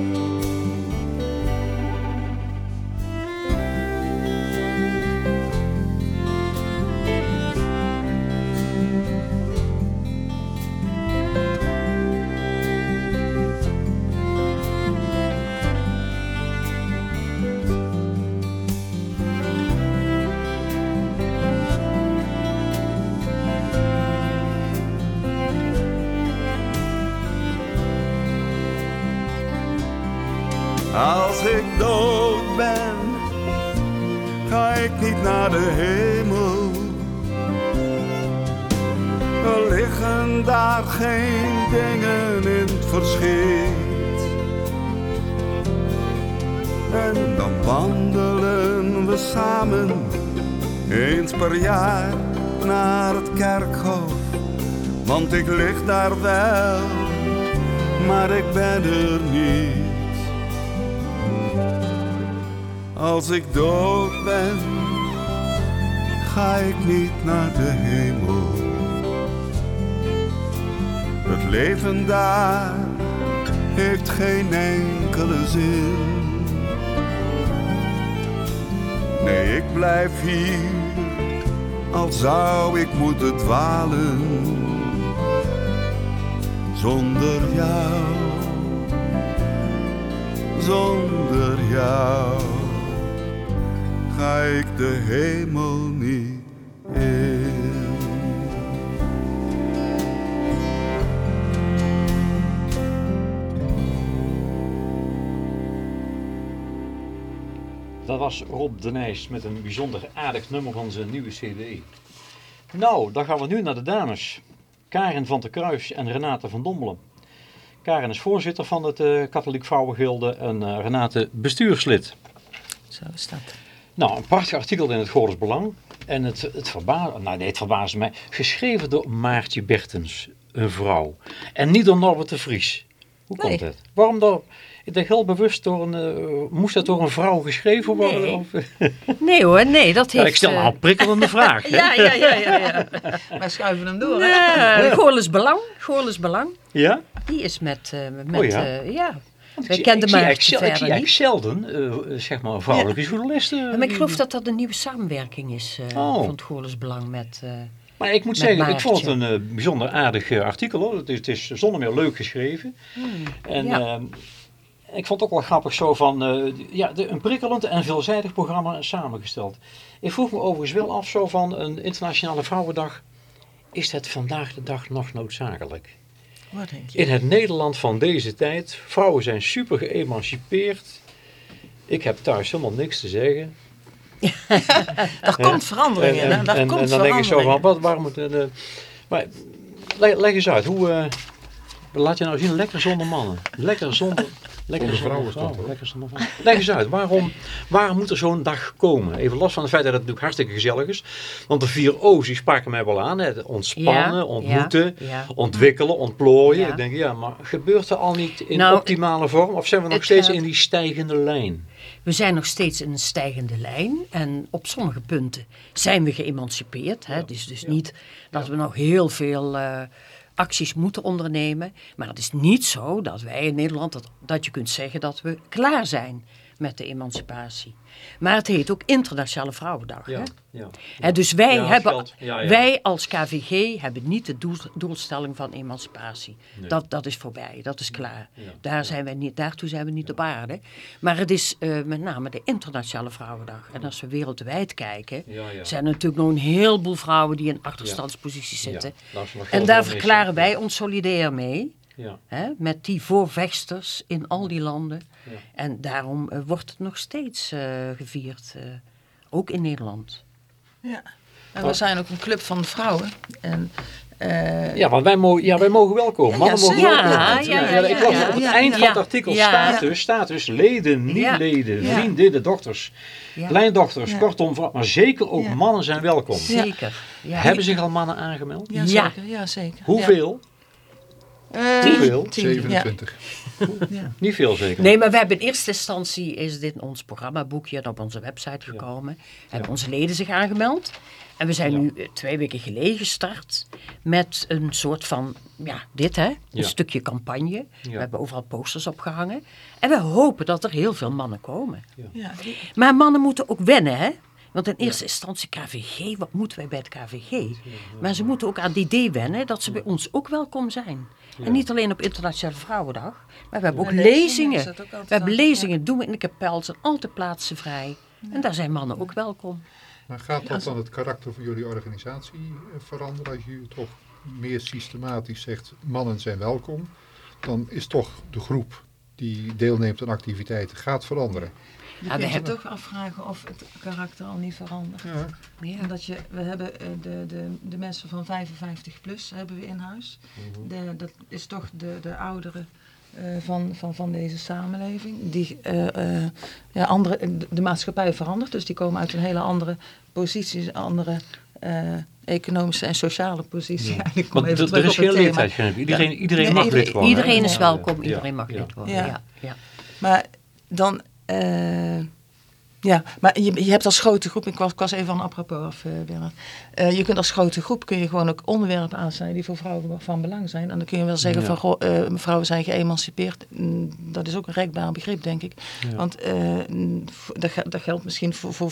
Speaker 6: Ik dood ben, ga ik niet naar de hemel. Het leven daar heeft geen enkele zin. Nee, ik blijf hier, al zou ik moeten dwalen. Zonder jou, zonder jou ga ik de hemel niet in.
Speaker 1: Dat was Rob de Nijs met een bijzonder aardig nummer van zijn nieuwe cd. Nou, dan gaan we nu naar de dames. Karen van der Kruis en Renate van Dommelen. Karen is voorzitter van het uh, Katholiek Vrouwengilde en uh, Renate bestuurslid.
Speaker 4: Zo is dat.
Speaker 1: Nou, een prachtig artikel in het Goorles Belang. En het, het, verbaasde, nou nee, het verbaasde mij. Geschreven door Maartje Bertens, een vrouw. En niet door Norbert de Vries. Hoe komt
Speaker 4: Nee.
Speaker 1: het? Waarom door... Ik denk heel bewust door een... eh, moest dat door een vrouw geschreven worden?
Speaker 5: Nee.
Speaker 1: Of, [LAUGHS]
Speaker 5: Nee hoor, nee, dat [LAUGHS]
Speaker 1: Ja,
Speaker 5: heeft...
Speaker 1: ik stel
Speaker 5: eh,
Speaker 1: een prikkelende [LAUGHS] vraag.
Speaker 4: Ja, ja, ja, ja. ja. Wij schuiven hem door.
Speaker 5: Nee, Goorles Belang, Goorles Belang,
Speaker 1: Ja?
Speaker 5: die is met, eh met
Speaker 1: Oh ja?
Speaker 5: eh, ja. Wij
Speaker 1: ik zie-
Speaker 5: kenden
Speaker 1: ik zie Ik zelden, eh, zeg maar, vrouwelijke journalisten.
Speaker 5: Ja, maar ik geloof dat dat een nieuwe samenwerking is eh,
Speaker 1: Oh.
Speaker 5: van het Goorles Belang met... eh,
Speaker 1: Maar ik moet zeggen, ik vond het een eh, bijzonder aardig eh, artikel hoor. Het is, het is zonder meer leuk geschreven. En
Speaker 5: Hmm, ja.
Speaker 1: ehm, ik vond het ook wel grappig zo van, eh, ja, de, een prikkelend en veelzijdig programma samengesteld. Ik vroeg me overigens wel af zo van een internationale vrouwendag. Is het vandaag de dag nog noodzakelijk?
Speaker 4: Wat denk je?
Speaker 1: In het Nederland van deze tijd, vrouwen zijn super geëmancipeerd. Ik heb thuis helemaal niks te zeggen. [LAUGHS]
Speaker 4: Daar komt verandering in. Daar
Speaker 1: en,
Speaker 4: komt
Speaker 1: en dan denk ik zo van, wat, waarom moet... eh, maar leg, leg eens uit, hoe... eh, laat je nou zien, lekker zonder mannen. Lekker zonder... Lekker
Speaker 2: Zonder vrouwen stond er.
Speaker 1: Lekker zonder vrouwen. Leg eens uit, waarom, waarom moet er zo'n dag komen? Even los van het feit dat het natuurlijk hartstikke gezellig is. Want de vier O's, die spraken mij wel aan. Hè. Ontspannen,
Speaker 5: Ja,
Speaker 1: ontmoeten,
Speaker 5: ja, ja.
Speaker 1: ontwikkelen, ontplooien.
Speaker 5: Ja.
Speaker 1: Ik denk, ja, maar gebeurt er al niet in
Speaker 5: Nou,
Speaker 1: optimale vorm? Of zijn we nog steeds
Speaker 5: gaat-
Speaker 1: in die stijgende lijn?
Speaker 5: We zijn nog steeds in een stijgende lijn en op sommige punten zijn we geëmancipeerd. Hè? Het is dus niet dat we nog heel veel eh, acties moeten ondernemen. Maar het is niet zo dat wij in Nederland, dat, dat je kunt zeggen dat we klaar zijn met de emancipatie. Maar het heet ook Internationale Vrouwendag. Hè?
Speaker 1: ja.
Speaker 5: Hè, dus wij,
Speaker 1: Ja,
Speaker 5: hebben,
Speaker 1: geldt. Ja, ja.
Speaker 5: wij als KVG hebben niet de doel, doelstelling van emancipatie. Dat, dat is voorbij, dat is klaar. Daar zijn wij niet, daartoe zijn we niet op aarde. Maar het is eh, met name de Internationale Vrouwendag. En als we wereldwijd kijken, zijn er natuurlijk nog een heleboel vrouwen die in achterstandsposities zitten. en daar verklaren wij ons solidair mee.
Speaker 1: Ja.
Speaker 5: Hè, met die voorvechters in al die landen.
Speaker 1: Ja.
Speaker 5: En daarom eh, wordt het nog steeds eh, gevierd, eh, ook in Nederland.
Speaker 4: Ja. En we zijn ook een club van vrouwen. En, eh,
Speaker 1: Ja, want wij mogen, ja, wij mogen wel komen.
Speaker 4: Ja,
Speaker 1: Mannen mogen wel komen.
Speaker 5: Ja, ja, ja,
Speaker 1: ik las
Speaker 5: ja,
Speaker 1: op het eind
Speaker 4: ja.
Speaker 1: van het artikel
Speaker 5: Ja.
Speaker 1: staat, dus, staat dus leden, niet
Speaker 5: Ja.
Speaker 1: leden,
Speaker 4: Ja.
Speaker 1: vriendinnen, dochters,
Speaker 5: Ja.
Speaker 1: kleindochters,
Speaker 4: Ja.
Speaker 1: kortom, maar zeker ook
Speaker 4: Ja.
Speaker 1: mannen zijn welkom.
Speaker 5: Zeker. Ja.
Speaker 1: Hebben zich al mannen aangemeld?
Speaker 4: ja,
Speaker 5: Ja.
Speaker 4: zeker. Ja, zeker.
Speaker 1: Hoeveel?
Speaker 4: Eh,
Speaker 1: Hoeveel?
Speaker 4: tien,
Speaker 2: 27.
Speaker 4: Ja.
Speaker 1: Niet veel zeker.
Speaker 5: Nee, maar we hebben in eerste instantie is dit ons programmaboekje en op onze website gekomen. Hebben onze leden zich aangemeld. En we zijn
Speaker 1: Ja.
Speaker 5: nu eh, twee weken geleden gestart met een soort van, ja, dit hè, een
Speaker 1: Ja.
Speaker 5: stukje campagne.
Speaker 1: Ja.
Speaker 5: We hebben overal posters opgehangen. En we hopen dat er heel veel mannen komen. Maar mannen moeten ook wennen, hè? Want in eerste instantie KVG, wat moeten wij bij het KVG? Maar ze moeten ook aan het idee wennen dat ze bij ons ook welkom zijn. En niet alleen op Internationale Vrouwendag, maar we hebben ook
Speaker 4: En lezingen ook
Speaker 5: We hebben
Speaker 4: aan,
Speaker 5: lezingen, doen we in de kapel, zijn altijd plaatsen vrij. En daar zijn mannen ook welkom.
Speaker 2: Maar gaat dat dan het karakter van jullie organisatie eh, veranderen als je toch meer systematisch zegt mannen zijn welkom? Dan is toch de groep die deelneemt aan activiteiten gaat veranderen.
Speaker 4: Je
Speaker 5: Ja,
Speaker 4: kunt je
Speaker 5: hebben-
Speaker 4: toch afvragen of het karakter al niet verandert.
Speaker 2: Ja,
Speaker 5: Ja.
Speaker 4: Omdat je, we hebben eh, de, de, de mensen van 55 plus hebben we in huis. De, dat is toch de, de ouderen eh, van, van, van deze samenleving. Die, eh, eh, ja, andere, de, de maatschappij verandert, dus die komen uit een hele andere positie, een andere eh, economische en sociale positie. Eigenlijk even
Speaker 1: er- is geen leeftijdsgrens. Iedereen, mag lid worden. hè?
Speaker 5: Iedereen is welkom,
Speaker 1: ja,
Speaker 5: iedereen mag
Speaker 1: ja.
Speaker 5: lid worden.
Speaker 4: Ja.
Speaker 5: Ja. Ja.
Speaker 4: Maar dan, eh, ja, maar je, je hebt als grote groep, ik was, ik was even van apropos af, Bernard. Eh, je kunt als grote groep kun je gewoon ook onderwerpen aansnijden die voor vrouwen van belang zijn. En dan kun je wel zeggen
Speaker 1: Ja.
Speaker 4: van, goh, vrouwen zijn geëmancipeerd. Mm, Dat is ook een rekbaar begrip, denk ik. Want mm, dat, dat geldt misschien voor, voor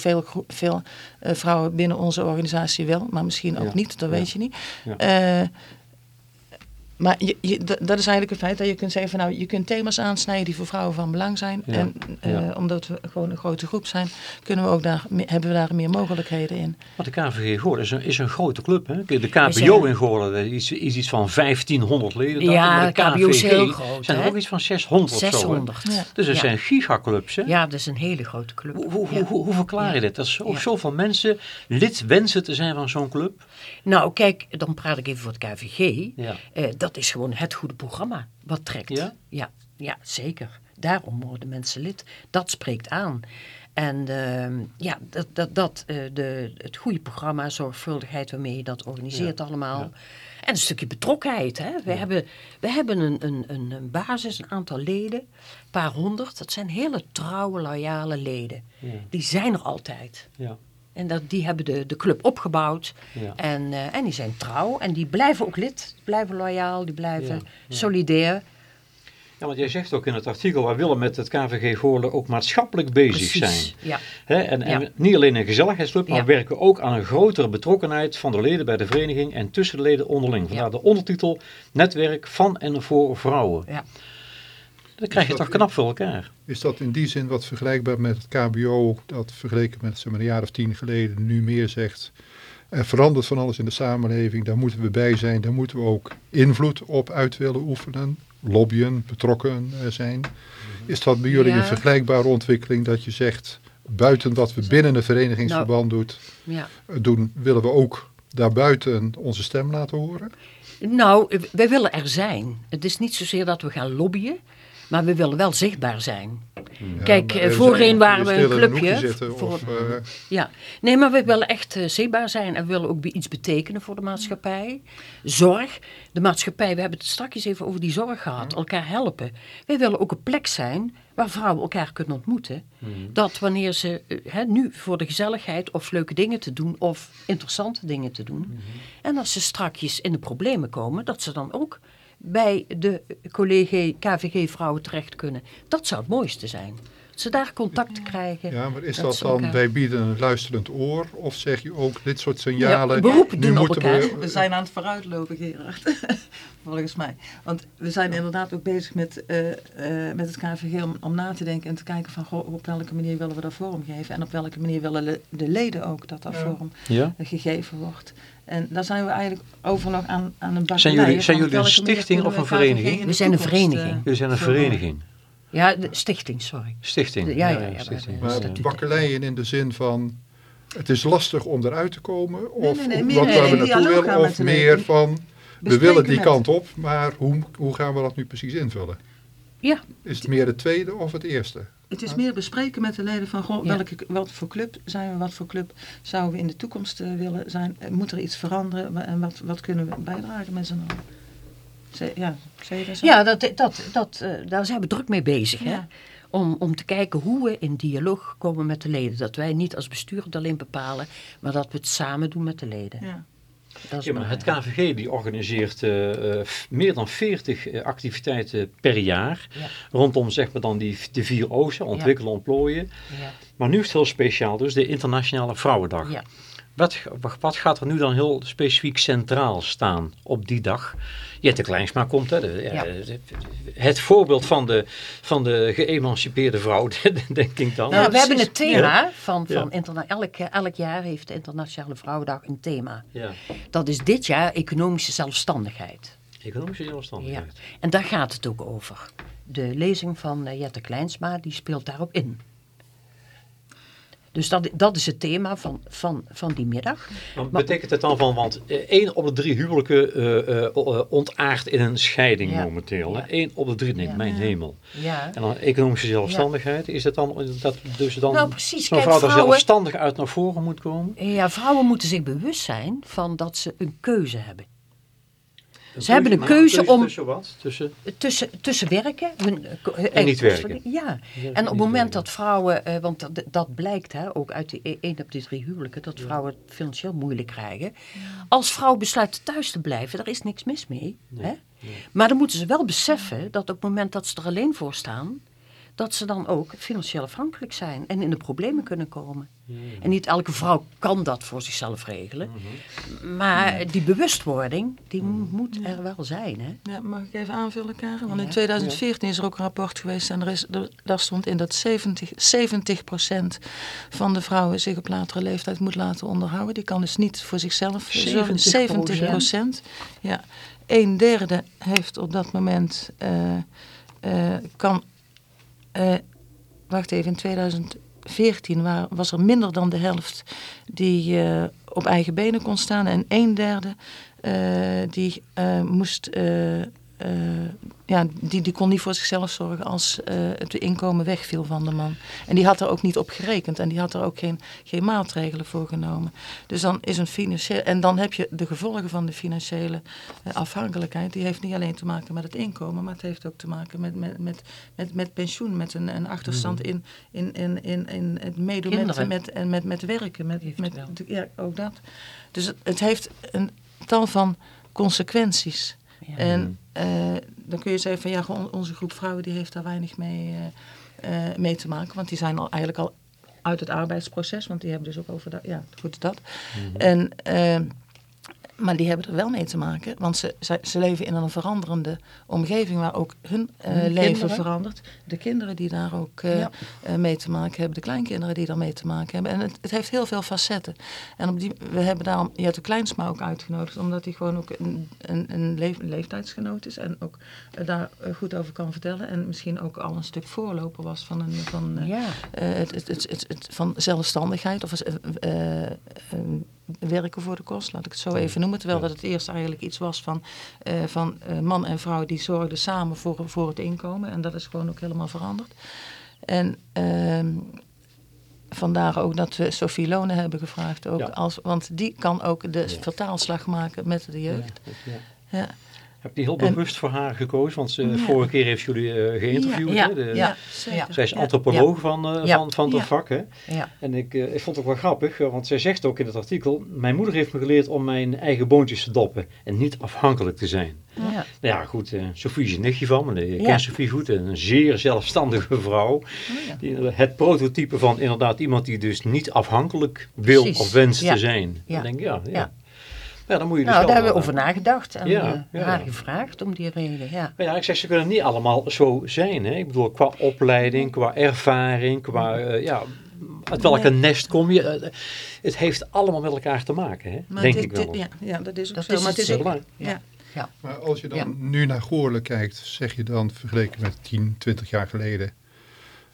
Speaker 4: veel, vrouwen binnen onze organisatie wel, maar misschien ook
Speaker 1: Ja.
Speaker 4: niet, dat weet je niet. Eh, maar je, je, dat is eigenlijk het feit dat je kunt zeggen van nou, je kunt thema's aansnijden die voor vrouwen van belang zijn. En uh, omdat we gewoon een grote groep zijn, kunnen we ook daar, hebben we daar meer mogelijkheden in.
Speaker 1: Maar de KVG Goorlen is een, is een grote club. Hè? De KBO in Goorlen is, is iets van 1500 leden.
Speaker 5: Ja, de KVG is heel groot.
Speaker 1: zijn er ook iets van 600,
Speaker 5: 600.
Speaker 1: Zo, Dus er zijn gigaclubs. Hè?
Speaker 5: Ja, dat is een hele grote club.
Speaker 1: Hoe, hoe, hoe, hoe verklaar je dit? Dat zo, zoveel mensen lid wensen te zijn van zo'n club?
Speaker 5: Nou, kijk, dan praat ik even voor het KVG. Ja. Uh, dat is gewoon het goede programma wat trekt.
Speaker 1: Ja?
Speaker 5: Ja, ja zeker. Daarom worden mensen lid. Dat spreekt aan. En uh, ja, dat, dat, dat uh, de, het goede programma, zorgvuldigheid waarmee je dat organiseert ja. allemaal. Ja. En een stukje betrokkenheid. Hè? We, hebben, we hebben een, een, een, basis, een aantal leden, een paar honderd. Dat zijn hele trouwe, loyale leden. Die zijn er altijd.
Speaker 1: Ja.
Speaker 5: En dat, die hebben de, de club opgebouwd.
Speaker 1: Ja.
Speaker 5: En, uh, en die zijn trouw. En die blijven ook lid. Die blijven loyaal. Die blijven ja, ja. solidair.
Speaker 1: Ja, want jij zegt ook in het artikel... wij willen met het KVG Goorlen ook maatschappelijk bezig
Speaker 5: Precies,
Speaker 1: zijn.
Speaker 5: Ja.
Speaker 1: Hè? En, en niet alleen een gezelligheidsclub... maar werken ook aan een grotere betrokkenheid... van de leden bij de vereniging... en tussen de leden onderling. Vandaar de ondertitel... Netwerk van en voor vrouwen.
Speaker 5: Ja.
Speaker 1: Dan krijg je toch knap voor elkaar.
Speaker 2: Is dat in die zin wat vergelijkbaar met het KBO, dat vergeleken met zeg maar, een jaar of tien geleden nu meer zegt, er verandert van alles in de samenleving, daar moeten we bij zijn, daar moeten we ook invloed op uit willen oefenen, lobbyen, betrokken zijn. Is dat bij jullie
Speaker 5: Ja.
Speaker 2: een vergelijkbare ontwikkeling dat je zegt, buiten wat we binnen een verenigingsverband doet,
Speaker 5: Ja.
Speaker 2: doen, willen we ook daarbuiten onze stem laten horen?
Speaker 5: Nou, wij willen er zijn. Het is niet zozeer dat we gaan lobbyen, maar we willen wel zichtbaar zijn. Kijk, eh, voorheen waren we een clubje.
Speaker 2: Zitten,
Speaker 5: voor-
Speaker 2: of, eh,
Speaker 5: Ja, nee, maar we willen echt eh, zichtbaar zijn en we willen ook iets betekenen voor de maatschappij. Zorg, de maatschappij, we hebben het straks even over die zorg gehad, elkaar helpen. Wij willen ook een plek zijn waar vrouwen elkaar kunnen ontmoeten. Dat wanneer ze hè, nu voor de gezelligheid of leuke dingen te doen of interessante dingen te doen. En als ze strakjes in de problemen komen, dat ze dan ook bij de collega KVG-vrouwen terecht kunnen. Dat zou het mooiste zijn. Dat ze daar contact krijgen.
Speaker 2: ja, maar is
Speaker 5: dat
Speaker 2: dan,
Speaker 5: elkaar-
Speaker 2: wij bieden een luisterend oor, of zeg je ook dit soort signalen?
Speaker 5: Ja, beroepen
Speaker 2: nu
Speaker 5: doen op
Speaker 2: moeten
Speaker 5: elkaar.
Speaker 2: we,
Speaker 4: We zijn aan het vooruitlopen, Gerard. [LAUGHS] Volgens mij. Want we zijn inderdaad ook bezig met, eh, eh, met het KVG om, om na te denken en te kijken van goh, op welke manier willen we dat vorm geven. En op welke manier willen le- de leden ook dat dat vorm
Speaker 1: Ja?
Speaker 4: eh, gegeven wordt. En daar zijn we eigenlijk over nog aan, aan een bakkerij.
Speaker 1: Zijn jullie- zijn jullie een stichting of
Speaker 4: we
Speaker 1: een vereniging?
Speaker 5: We zijn een
Speaker 4: eh,
Speaker 5: vereniging.
Speaker 1: Jullie zijn een vereniging.
Speaker 5: Ja, de stichting, sorry.
Speaker 1: Stichting.
Speaker 5: Ja, ja, ja,
Speaker 1: stichting.
Speaker 5: maar-
Speaker 2: bakkeleien in de zin van, het is lastig om eruit te komen, of
Speaker 4: nee, nee,
Speaker 2: of
Speaker 4: meer
Speaker 2: wat waar we naartoe willen, of meer van, we
Speaker 4: Bespreken
Speaker 2: willen die
Speaker 4: met-
Speaker 2: kant op, maar hoe, hoe gaan we dat nu precies invullen?
Speaker 5: Ja,
Speaker 2: Is het meer het tweede of het eerste?
Speaker 4: Het is meer bespreken met de leden van goh,
Speaker 5: Ja.
Speaker 4: welke, wat voor club zijn we, wat voor club zouden we in de toekomst eh, willen zijn. Eh, Moet er iets veranderen en wat, wat kunnen we bijdragen met z'n allen? Ze- Ja, zei je dat zo?
Speaker 5: ja dat, dat, dat, eh, daar zijn we druk mee bezig. Hè?
Speaker 4: Ja.
Speaker 5: Om, om te kijken hoe we in dialoog komen met de leden. Dat wij niet als bestuur het alleen bepalen, maar dat we het samen doen met de leden.
Speaker 4: Ja.
Speaker 1: Maar het. KVG die organiseert eh, eh, meer dan 40 eh, activiteiten per jaar.
Speaker 5: Ja.
Speaker 1: Rondom zeg maar dan die, de vier O's, ontwikkelen, ontplooien.
Speaker 5: Ja.
Speaker 1: Maar nu is het heel speciaal, dus de Internationale Vrouwendag. Wat, wat gaat er nu dan heel specifiek centraal staan op die dag? Jette Kleinsma komt, hè, de-
Speaker 5: Ja.
Speaker 1: de- het voorbeeld van de, van de geëmancipeerde vrouw, [LAUGHS] denk ik dan.
Speaker 5: Nou, we hebben het thema van,
Speaker 1: Ja.
Speaker 5: van interna- elk, elk jaar heeft de Internationale Vrouwendag een thema.
Speaker 1: Ja,
Speaker 5: Dat is dit jaar economische zelfstandigheid.
Speaker 1: economische zelfstandigheid.
Speaker 5: En daar gaat het ook over. De lezing van eh, Jette Kleinsma, die speelt daarop in. Dus dat, dat is het thema van, van, van die middag.
Speaker 1: Maar
Speaker 5: Maar-
Speaker 1: betekent het dan van, want één op de drie huwelijken eh, ontaart in een scheiding
Speaker 5: Ja.
Speaker 1: momenteel. hè?
Speaker 5: Ja.
Speaker 1: Eén op de drie, denk
Speaker 5: Ja.
Speaker 1: mijn hemel.
Speaker 5: Ja.
Speaker 1: En dan economische zelfstandigheid, is het dan dat dus dan
Speaker 5: Nou, precies. Kijk,
Speaker 1: vrouw er
Speaker 5: vrouwen-
Speaker 1: zelfstandig uit naar voren moet komen?
Speaker 5: Ja, vrouwen moeten zich bewust zijn van dat ze een keuze hebben. Ze hebben een keuze om-
Speaker 1: Tussen wat? Tussen,
Speaker 5: Tussen, tussen werken hun, eh, hun
Speaker 1: En niet werken.
Speaker 5: Ja, en op het moment
Speaker 1: werken.
Speaker 5: dat vrouwen, eh, want dat, dat blijkt hè, ook uit die 1 op die drie huwelijken, dat vrouwen het financieel moeilijk krijgen. Als vrouwen besluiten thuis te blijven, daar is niks mis mee. Hè? Maar dan moeten ze wel beseffen dat op het moment dat ze er alleen voor staan, dat ze dan ook financieel afhankelijk zijn en in de problemen kunnen komen. En niet elke vrouw kan dat voor zichzelf regelen. Maar die bewustwording, die moet er wel zijn. Hè?
Speaker 4: Ja, mag ik even aanvullen, Karen? Want in 2014 is er ook een rapport geweest en er is, er, daar stond in dat 70, 70% van de vrouwen zich op latere leeftijd moet laten onderhouden. Die kan dus niet voor zichzelf
Speaker 5: 70%.
Speaker 4: 70 procent. Ja. Een derde heeft op dat moment, eh, eh, kan, eh, wacht even, in 2014 waar, was er minder dan de helft die eh, op eigen benen kon staan. En een derde eh, die moest... eh, ja, die, die kon niet voor zichzelf zorgen als eh, het inkomen wegviel van de man. En die had er ook niet op gerekend en die had er ook geen, geen maatregelen voor genomen. Dus dan is een financieel. En dan heb je de gevolgen van de financiële eh, afhankelijkheid. Die heeft niet alleen te maken met het inkomen, maar het heeft ook te maken met, met, met, met, met pensioen, met een, een achterstand in, in, in, in, in het meedoen met, en met, met werken. Met, met, ja, ook dat. Dus het, het heeft een tal van consequenties.
Speaker 5: Ja.
Speaker 4: En eh, dan kun je zeggen van ja, gewoon onze groep vrouwen die heeft daar weinig mee, eh, eh, mee te maken. Want die zijn al eigenlijk al uit het arbeidsproces. Want die hebben dus ook over dat. Ja, goed dat. En, eh, maar die hebben er wel mee te maken. Want ze, ze, ze leven in een veranderende omgeving waar ook hun eh, leven
Speaker 5: kinderen.
Speaker 4: verandert. De kinderen die daar ook eh,
Speaker 5: Ja.
Speaker 4: eh, mee te maken hebben. De kleinkinderen die daar mee te maken hebben. En het, het heeft heel veel facetten. En op die, we hebben daarom Jette Kleinsma ook uitgenodigd. Omdat hij gewoon ook een, een, een leef- leeftijdsgenoot is. En ook daar goed over kan vertellen. En misschien ook al een stuk voorloper was van, een, van
Speaker 5: Ja.
Speaker 4: het, het, het, van zelfstandigheid of werken voor de kost, laat ik het zo even noemen. Terwijl dat het eerst eigenlijk iets was van, eh, van eh, man en vrouw die zorgden samen voor, voor het inkomen. En dat is gewoon ook helemaal veranderd. En ehm, vandaar ook dat we Sophie Lonen hebben gevraagd. Ook
Speaker 1: Ja.
Speaker 4: als, want die kan ook de
Speaker 1: Ja.
Speaker 4: vertaalslag maken met de jeugd.
Speaker 1: Ja. Heb je heel
Speaker 4: En-
Speaker 1: bewust voor haar gekozen? Want ze,
Speaker 4: Ja.
Speaker 1: vorige keer heeft jullie eh, geïnterviewd. Hè? De-
Speaker 5: ja.
Speaker 1: Zij is
Speaker 4: Ja.
Speaker 1: antropoloog van, eh,
Speaker 5: Ja.
Speaker 1: van, van dat
Speaker 4: Ja.
Speaker 1: vak. Hè?
Speaker 5: Ja.
Speaker 1: En ik, eh, ik vond het ook wel grappig, want zij zegt ook in het artikel... Mijn moeder heeft me geleerd om mijn eigen boontjes te doppen en niet afhankelijk te zijn.
Speaker 5: Ja.
Speaker 1: Nou ja, goed, eh Sophie is een nichtje van me. Je
Speaker 5: Ja.
Speaker 1: kent Sophie goed, een zeer zelfstandige vrouw.
Speaker 4: ja.
Speaker 1: Die, het prototype van inderdaad iemand die dus niet afhankelijk wil
Speaker 5: Precies.
Speaker 1: of wenst
Speaker 5: Ja.
Speaker 1: te zijn.
Speaker 5: Ja.
Speaker 1: Dan denk ik, ja, ja.
Speaker 5: Ja.
Speaker 1: Ja, dan moet je dus
Speaker 5: Nou, daar hebben we
Speaker 1: eh,
Speaker 5: over nagedacht en
Speaker 1: Ja,
Speaker 5: eh,
Speaker 1: ja.
Speaker 5: haar gevraagd om die reden. Ja.
Speaker 1: Maar ja, ik zeg, ze kunnen niet allemaal zo zijn. Hè? Ik bedoel, qua opleiding, qua ervaring, qua, eh, ja, uit welke
Speaker 4: Nee.
Speaker 1: nest kom je. Eh, het heeft allemaal met elkaar te maken, hè?
Speaker 4: Maar
Speaker 1: denk
Speaker 4: het
Speaker 1: ik
Speaker 4: is-
Speaker 1: wel.
Speaker 4: dit- ja, ja, dat is ook
Speaker 5: Dat
Speaker 4: zo.
Speaker 5: is
Speaker 4: maar
Speaker 5: het
Speaker 4: is
Speaker 1: Heel
Speaker 4: ook,
Speaker 1: belangrijk.
Speaker 4: ja.
Speaker 5: Ja.
Speaker 2: Maar als je dan
Speaker 5: Ja.
Speaker 2: nu naar Goorlen kijkt, zeg je dan vergeleken met 10, 20 jaar geleden.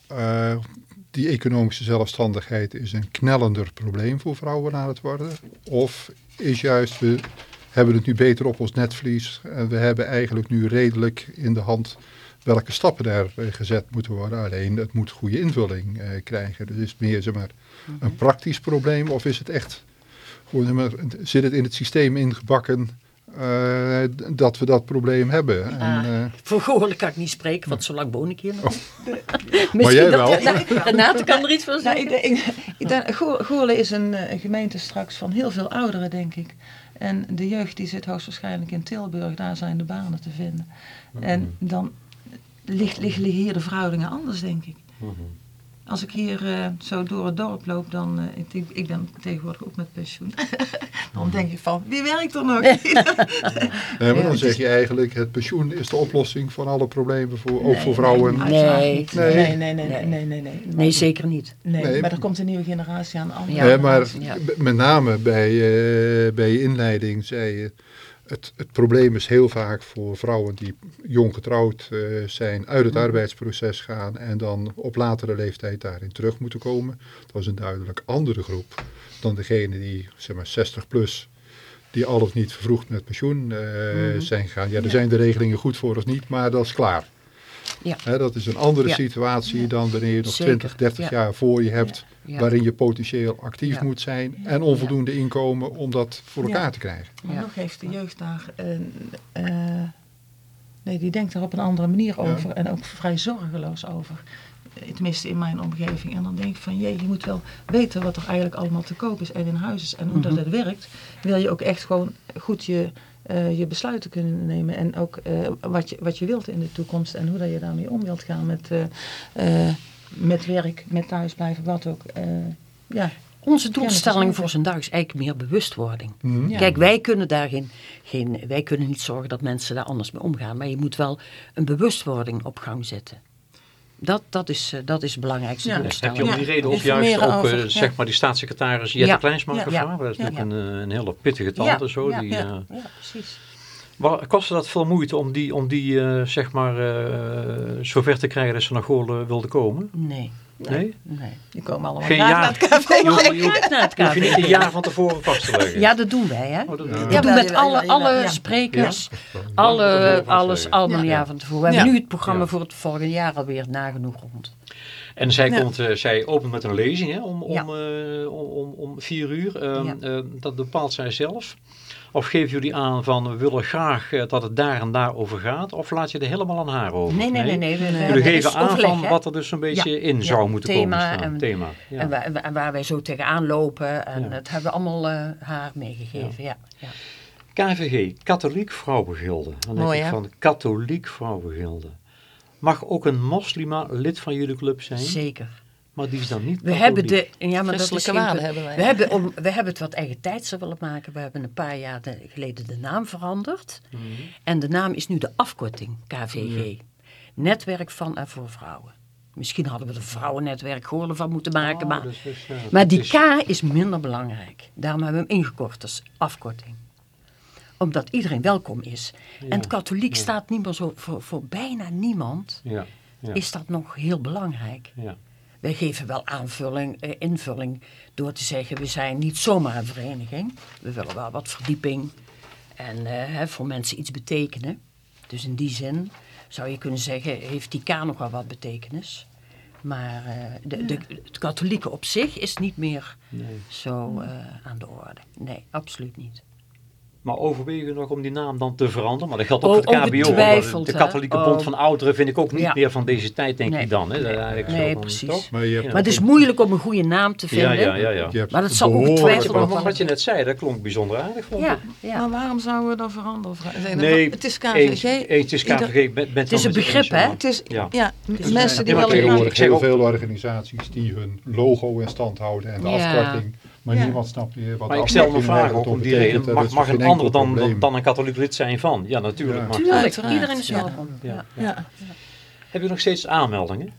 Speaker 2: eh, die economische zelfstandigheid is een knellender probleem voor vrouwen aan het worden. Of is juist, we hebben het nu beter op ons netvlies. En we hebben eigenlijk nu redelijk in de hand welke stappen daar gezet moeten worden. Alleen het moet goede invulling eh, krijgen. Dus is het meer zeg maar, een praktisch probleem of is het echt, gewoon, zeg maar, zit het in het systeem ingebakken eh, dat we dat probleem hebben. En, eh,
Speaker 5: Voor Goorlen kan ik niet spreken, want zo lang woon ik hier nog. [LAUGHS]
Speaker 2: Maar jij wel.
Speaker 5: Renate kan er iets van
Speaker 4: Nou,
Speaker 5: zeggen.
Speaker 4: ik ik, ik Goorlen is een, eh, een gemeente straks van heel veel ouderen, denk ik. En de jeugd die zit hoogstwaarschijnlijk in Tilburg, daar zijn de banen te vinden. En dan ligt, liggen hier de verhoudingen anders, denk ik. Als ik hier eh, zo door het dorp loop, dan, eh, ik, ik, ben tegenwoordig ook met pensioen, [LAUGHS] dan denk ik van, wie werkt er nog? [LAUGHS]
Speaker 2: nee, maar dan zeg je eigenlijk, het pensioen is de oplossing van alle problemen, voor, ook voor vrouwen.
Speaker 5: Nee.
Speaker 4: Nee,
Speaker 2: Nee.
Speaker 4: nee, nee, nee, nee, nee, nee.
Speaker 5: Nee, zeker niet.
Speaker 4: Nee,
Speaker 2: Nee.
Speaker 4: maar er komt een nieuwe generatie aan.
Speaker 5: Ja.
Speaker 2: Maar met name bij, eh, bij je inleiding zei je, het, het probleem is heel vaak voor vrouwen die jong getrouwd eh, zijn, uit het arbeidsproces gaan en dan op latere leeftijd daarin terug moeten komen. Dat is een duidelijk andere groep dan degene die, zeg maar, 60 plus, die al of niet vervroegd met pensioen eh, zijn gegaan. Ja, daar zijn de regelingen goed voor of niet, maar dat is klaar.
Speaker 5: Ja.
Speaker 2: Hè, dat is een andere
Speaker 5: Ja.
Speaker 2: situatie dan wanneer je nog
Speaker 5: Zeker,
Speaker 2: 20, 30
Speaker 5: ja.
Speaker 2: jaar voor je hebt,
Speaker 5: Ja.
Speaker 2: waarin je potentieel actief
Speaker 5: Ja.
Speaker 2: moet zijn en onvoldoende inkomen om dat voor elkaar
Speaker 4: Ja.
Speaker 2: te krijgen.
Speaker 4: Maar
Speaker 5: Ja.
Speaker 4: nog heeft de jeugd daar... een, eh, nee, die denkt er op een andere manier over. En ook vrij zorgeloos over. tenminste in mijn omgeving. En dan denk ik van, jee, je moet wel weten wat er eigenlijk allemaal te koop is en in huis is. En hoe dat
Speaker 5: Mhm.
Speaker 4: het werkt, wil je ook echt gewoon goed je, eh, je besluiten kunnen nemen. En ook eh, wat, je, wat je wilt in de toekomst en hoe dat je daarmee om wilt gaan met, eh, eh, met werk, met thuisblijven, wat ook. Eh, ja.
Speaker 5: Onze doelstelling voor zijn dag is eigenlijk meer bewustwording.
Speaker 2: Mhm.
Speaker 4: Ja.
Speaker 5: Kijk, wij kunnen daar geen, geen, wij kunnen niet zorgen dat mensen daar anders mee omgaan. Maar je moet wel een bewustwording op gang zetten. Dat, dat, is, eh, dat is de belangrijkste
Speaker 4: Ja.
Speaker 1: Heb je om die reden ook juist ook,
Speaker 4: over,
Speaker 1: eh,
Speaker 4: ja.
Speaker 1: zeg maar, die staatssecretaris Jette
Speaker 5: Ja.
Speaker 1: Kleinsma gevraagd?
Speaker 5: Ja.
Speaker 1: Dat is
Speaker 5: Ja.
Speaker 1: natuurlijk een, eh, een hele pittige tante zo.
Speaker 5: ja,
Speaker 1: die,
Speaker 5: ja,
Speaker 1: eh,
Speaker 5: ja, precies.
Speaker 1: Kostte dat veel moeite om die, om die eh, zeg maar, eh, zover te krijgen dat ze naar Goorlen wilde komen?
Speaker 5: Nee,
Speaker 1: Nee?
Speaker 5: nee.
Speaker 4: Die komen allemaal
Speaker 1: Geen
Speaker 4: graag
Speaker 1: jaar.
Speaker 4: naar het café.
Speaker 1: Je hoeft, je hoeft-
Speaker 5: Kijk naar het
Speaker 1: je hoeft je niet
Speaker 5: KVG.
Speaker 1: een jaar van tevoren vast te leggen.
Speaker 5: Ja, dat doen wij, hè.
Speaker 1: Oh, dat-
Speaker 2: Ja.
Speaker 5: Dat
Speaker 4: Ja,
Speaker 5: doen met alle, alle
Speaker 4: ja.
Speaker 5: sprekers,
Speaker 1: Ja,
Speaker 5: alle, alles, allemaal een
Speaker 4: Ja.
Speaker 5: jaar van tevoren. We hebben nu het programma
Speaker 1: Ja.
Speaker 5: voor het volgende jaar alweer nagenoeg rond.
Speaker 1: En zij,
Speaker 4: Ja.
Speaker 1: komt, eh, zij opent met een lezing hè, om, om,
Speaker 5: Ja.
Speaker 1: eh, om, om, om vier uur. Eh,
Speaker 5: Ja.
Speaker 1: eh, dat bepaalt zij zelf. Of geven jullie aan van we willen graag eh, dat het daar en daar over gaat? Of laat je er helemaal aan haar over?
Speaker 5: Nee, nee, nee. nee,
Speaker 1: Jullie geven aan
Speaker 5: overleg,
Speaker 1: van
Speaker 5: hè.
Speaker 1: wat er dus een beetje
Speaker 5: Ja.
Speaker 1: in
Speaker 5: Ja.
Speaker 1: zou moeten
Speaker 5: Thema
Speaker 1: komen staan.
Speaker 5: en-
Speaker 1: Thema. Ja.
Speaker 5: En, waar, en waar wij zo tegenaan lopen. En dat hebben we allemaal eh, haar meegegeven. Ja. Ja.
Speaker 1: KVG, Katholiek Vrouwengilde. Dan denk
Speaker 4: Mooi,
Speaker 1: ik van Katholiek Vrouwengilde. Mag ook een moslima lid van jullie club zijn?
Speaker 5: Zeker.
Speaker 1: Maar die is dan niet
Speaker 5: We hebben de. Ja, maar dat is
Speaker 4: waarden hebben wij.
Speaker 5: We hebben, om, we hebben het wat eigen tijdser willen maken. We hebben een paar jaar de- geleden de naam veranderd.
Speaker 1: Mhm.
Speaker 5: En de naam is nu de afkorting KVG. Netwerk van en voor vrouwen. Misschien hadden we er vrouwennetwerk Goorlen van moeten maken.
Speaker 1: Oh,
Speaker 5: maar
Speaker 1: dus- dus, ja,
Speaker 5: maar die
Speaker 1: is-
Speaker 5: K is minder belangrijk. Daarom hebben we hem ingekort als afkorting. Omdat iedereen welkom is. En het katholiek
Speaker 1: ja.
Speaker 5: staat niet meer zo voor, voor bijna niemand.
Speaker 1: Ja, ja,
Speaker 5: Is dat nog heel belangrijk?
Speaker 1: ja.
Speaker 5: Wij geven wel aanvulling, eh, invulling door te zeggen, we zijn niet zomaar een vereniging. We willen wel wat verdieping en eh, voor mensen iets betekenen. Dus in die zin zou je kunnen zeggen, heeft die K nog wel wat betekenis. Maar eh, de, de, het katholieke op zich is niet meer
Speaker 1: Nee.
Speaker 5: zo aan de orde. Nee, absoluut niet.
Speaker 1: Maar overwegen we nog om die naam dan te veranderen? Maar dat geldt ook
Speaker 5: Oh,
Speaker 1: voor de KBO. De katholieke
Speaker 5: Oh.
Speaker 1: bond van ouderen vind ik ook niet
Speaker 5: Ja.
Speaker 1: meer van deze tijd, denk
Speaker 5: Nee.
Speaker 1: ik dan. Hè?
Speaker 5: Nee.
Speaker 1: van,
Speaker 5: precies.
Speaker 1: toch?
Speaker 2: Maar je hebt,
Speaker 1: Ja.
Speaker 5: Maar het is moeilijk om een goede naam te vinden.
Speaker 1: ja, ja. ja.
Speaker 5: Maar dat zal ongetwijfeld
Speaker 2: wat-
Speaker 1: maar wat je net zei, dat klonk bijzonder aardig. Vond
Speaker 5: Ja,
Speaker 1: ik.
Speaker 5: ja.
Speaker 4: Maar waarom zouden we dan veranderen?
Speaker 1: Nee,
Speaker 4: het is KVG.
Speaker 1: eens, het is
Speaker 4: Ieder-
Speaker 1: KVG.
Speaker 5: Het is een begrip, hè?
Speaker 4: Het is,
Speaker 1: Ja.
Speaker 4: mensen die wel
Speaker 1: Ik zeg
Speaker 2: heel
Speaker 1: ook-
Speaker 2: veel organisaties die hun logo in stand houden en de afkorting. Maar
Speaker 4: Ja.
Speaker 2: niemand snapt meer wat
Speaker 1: Maar ik stel me vraag
Speaker 2: eigenlijk
Speaker 1: ook om die reden.
Speaker 2: En
Speaker 1: Mag, mag een ander dan, dan een katholiek lid zijn van? Ja, natuurlijk.
Speaker 5: Tuurlijk, iedereen is
Speaker 4: ja.
Speaker 5: welkom.
Speaker 1: Ja.
Speaker 5: Ja.
Speaker 4: Ja.
Speaker 1: Heb je nog steeds aanmeldingen?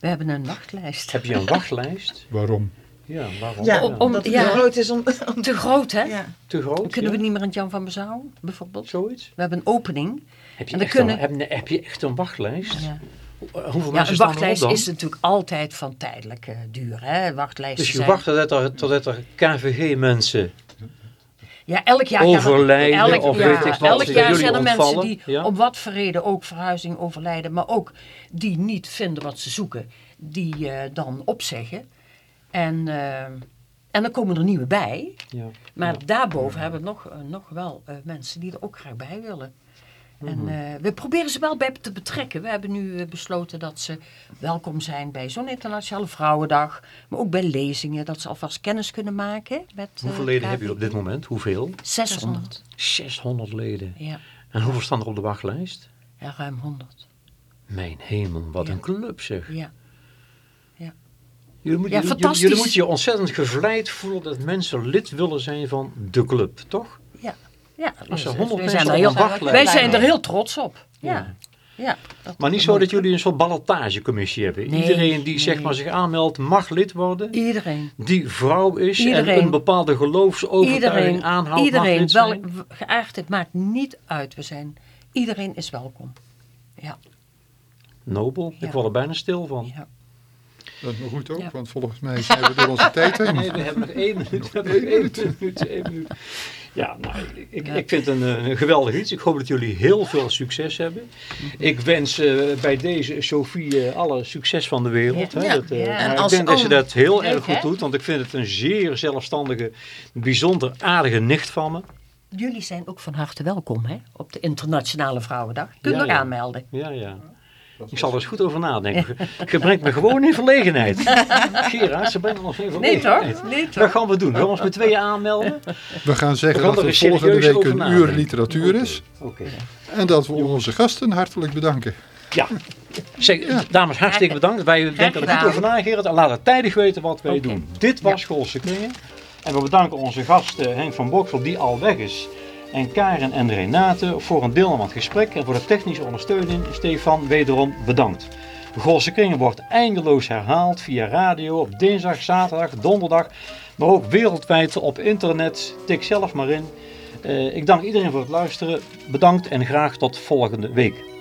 Speaker 5: We hebben een wachtlijst.
Speaker 1: Heb je een wachtlijst? [LAUGHS]
Speaker 2: Waarom?
Speaker 1: Ja, waarom?
Speaker 4: Ja,
Speaker 5: Om- om-
Speaker 4: dat het
Speaker 5: ja.
Speaker 4: te groot is om... om
Speaker 5: Te groot, hè?
Speaker 4: ja.
Speaker 1: Te groot?
Speaker 5: Dan kunnen
Speaker 1: ja?
Speaker 5: we niet meer in het Jan van Bezouw, bijvoorbeeld.
Speaker 1: Zoiets?
Speaker 5: We hebben een opening.
Speaker 1: Heb je,
Speaker 5: En
Speaker 1: echt
Speaker 5: kunnen-
Speaker 1: een, heb, heb je echt een wachtlijst?
Speaker 5: Ja,
Speaker 1: Hoeveel
Speaker 5: ja
Speaker 1: mensen
Speaker 5: een
Speaker 1: staan
Speaker 5: wachtlijst
Speaker 1: dan?
Speaker 5: is natuurlijk altijd van tijdelijke duur. Hè? Wachtlijsten
Speaker 1: Dus je
Speaker 5: zijn...
Speaker 1: wacht totdat er, totdat er KVG-mensen
Speaker 5: Ja, elk jaar er-
Speaker 1: overlijden
Speaker 5: elk,
Speaker 1: of
Speaker 5: ja,
Speaker 1: weet ik wat,
Speaker 5: Elk jaar zijn er mensen die
Speaker 1: ja?
Speaker 5: om wat voor reden ook verhuizing overlijden, maar ook die niet vinden wat ze zoeken, die eh, dan opzeggen. En, eh, en dan komen er nieuwe bij.
Speaker 1: Ja.
Speaker 5: Maar
Speaker 1: Ja.
Speaker 5: daarboven hebben we nog, eh, nog wel eh, mensen die er ook graag bij willen. En
Speaker 1: Mhm.
Speaker 5: eh, we proberen ze wel bij te betrekken. We hebben nu eh, besloten dat ze welkom zijn bij zo'n Internationale Vrouwendag. Maar ook bij lezingen, dat ze alvast kennis kunnen maken. Met, eh,
Speaker 1: Hoeveel leden hebben jullie op dit moment? Hoeveel?
Speaker 5: 600.
Speaker 1: 600 leden.
Speaker 5: Ja,
Speaker 1: En hoeveel staan er op de wachtlijst?
Speaker 5: ja ruim 100.
Speaker 1: Mijn hemel, wat
Speaker 5: Ja.
Speaker 1: een club zeg.
Speaker 5: Ja.
Speaker 1: Jullie,
Speaker 5: Ja,
Speaker 1: jullie-
Speaker 5: fantastisch.
Speaker 1: jullie moeten je ontzettend gevleid voelen dat mensen lid willen zijn van de club, toch?
Speaker 5: Ja.
Speaker 1: Als er
Speaker 5: dus,
Speaker 1: 100
Speaker 5: wij
Speaker 1: mensen
Speaker 5: zijn er heel, wij zijn er heel trots op. Ja.
Speaker 1: Ja. Maar niet zo dat jullie een soort ballotagecommissie hebben.
Speaker 5: Nee,
Speaker 1: Iedereen die zeg maar zich aanmeldt mag lid worden.
Speaker 5: Iedereen.
Speaker 1: Die vrouw is en een bepaalde geloofsovertuiging
Speaker 5: Iedereen,
Speaker 1: aanhoudt mag
Speaker 5: iedereen
Speaker 1: lid
Speaker 5: wel,
Speaker 1: zijn.
Speaker 5: w- geaardheid maakt niet uit. We zijn, iedereen is welkom. Ja,
Speaker 1: Nobel, ik word er bijna stil van.
Speaker 5: ja.
Speaker 2: Dat is maar goed ook,
Speaker 5: Ja.
Speaker 2: want volgens mij zijn we door onze tijd heen.
Speaker 1: Nee, we hebben nog één minuut. We hebben nog één minuut, één minuut. Ja, nou, ik, ik, vind het een, een geweldig iets. Ik hoop dat jullie heel veel succes hebben. Ik wens eh, bij deze Sophie eh, alle succes van de wereld.
Speaker 5: Ja.
Speaker 1: Hè? Dat, eh,
Speaker 5: Ja.
Speaker 4: En
Speaker 1: ik
Speaker 4: als
Speaker 1: denk dat ze dat heel erg goed doet. Want ik vind het een zeer zelfstandige, bijzonder aardige nicht van me.
Speaker 5: Jullie zijn ook van harte welkom hè, op de Internationale Vrouwendag. Je kunt
Speaker 1: ja.
Speaker 5: aanmelden.
Speaker 1: Ja, ja. Ik zal er eens goed over nadenken. [LAUGHS] Je brengt me gewoon in verlegenheid. [LAUGHS] Gerard, ze brengen ons in
Speaker 5: Nee
Speaker 1: verlegenheid.
Speaker 5: toch? Nee
Speaker 1: Dat
Speaker 5: toch?
Speaker 1: gaan we doen. Gaan we ons met tweeën aanmelden?
Speaker 2: We gaan zeggen
Speaker 1: We gaan
Speaker 2: dat
Speaker 1: er
Speaker 2: volgende week een uur literatuur is.
Speaker 1: Oké.
Speaker 2: En dat we onze gasten hartelijk bedanken.
Speaker 1: Ja. Zeg, dames, hartstikke bedankt. Wij denken er goed over na, Gerard. En laten tijdig weten wat wij doen. Dit was Schoolse Kringen. En we bedanken onze gast Henk van Boksel, die al weg is. En Karen en Renate voor een deel aan het gesprek. En voor de technische ondersteuning, Stefan, wederom bedankt. De Goolse Kringen wordt eindeloos herhaald via radio op dinsdag, zaterdag, donderdag. Maar ook wereldwijd op internet. Tik zelf maar in. Eh, ik dank iedereen voor het luisteren. Bedankt en graag tot volgende week.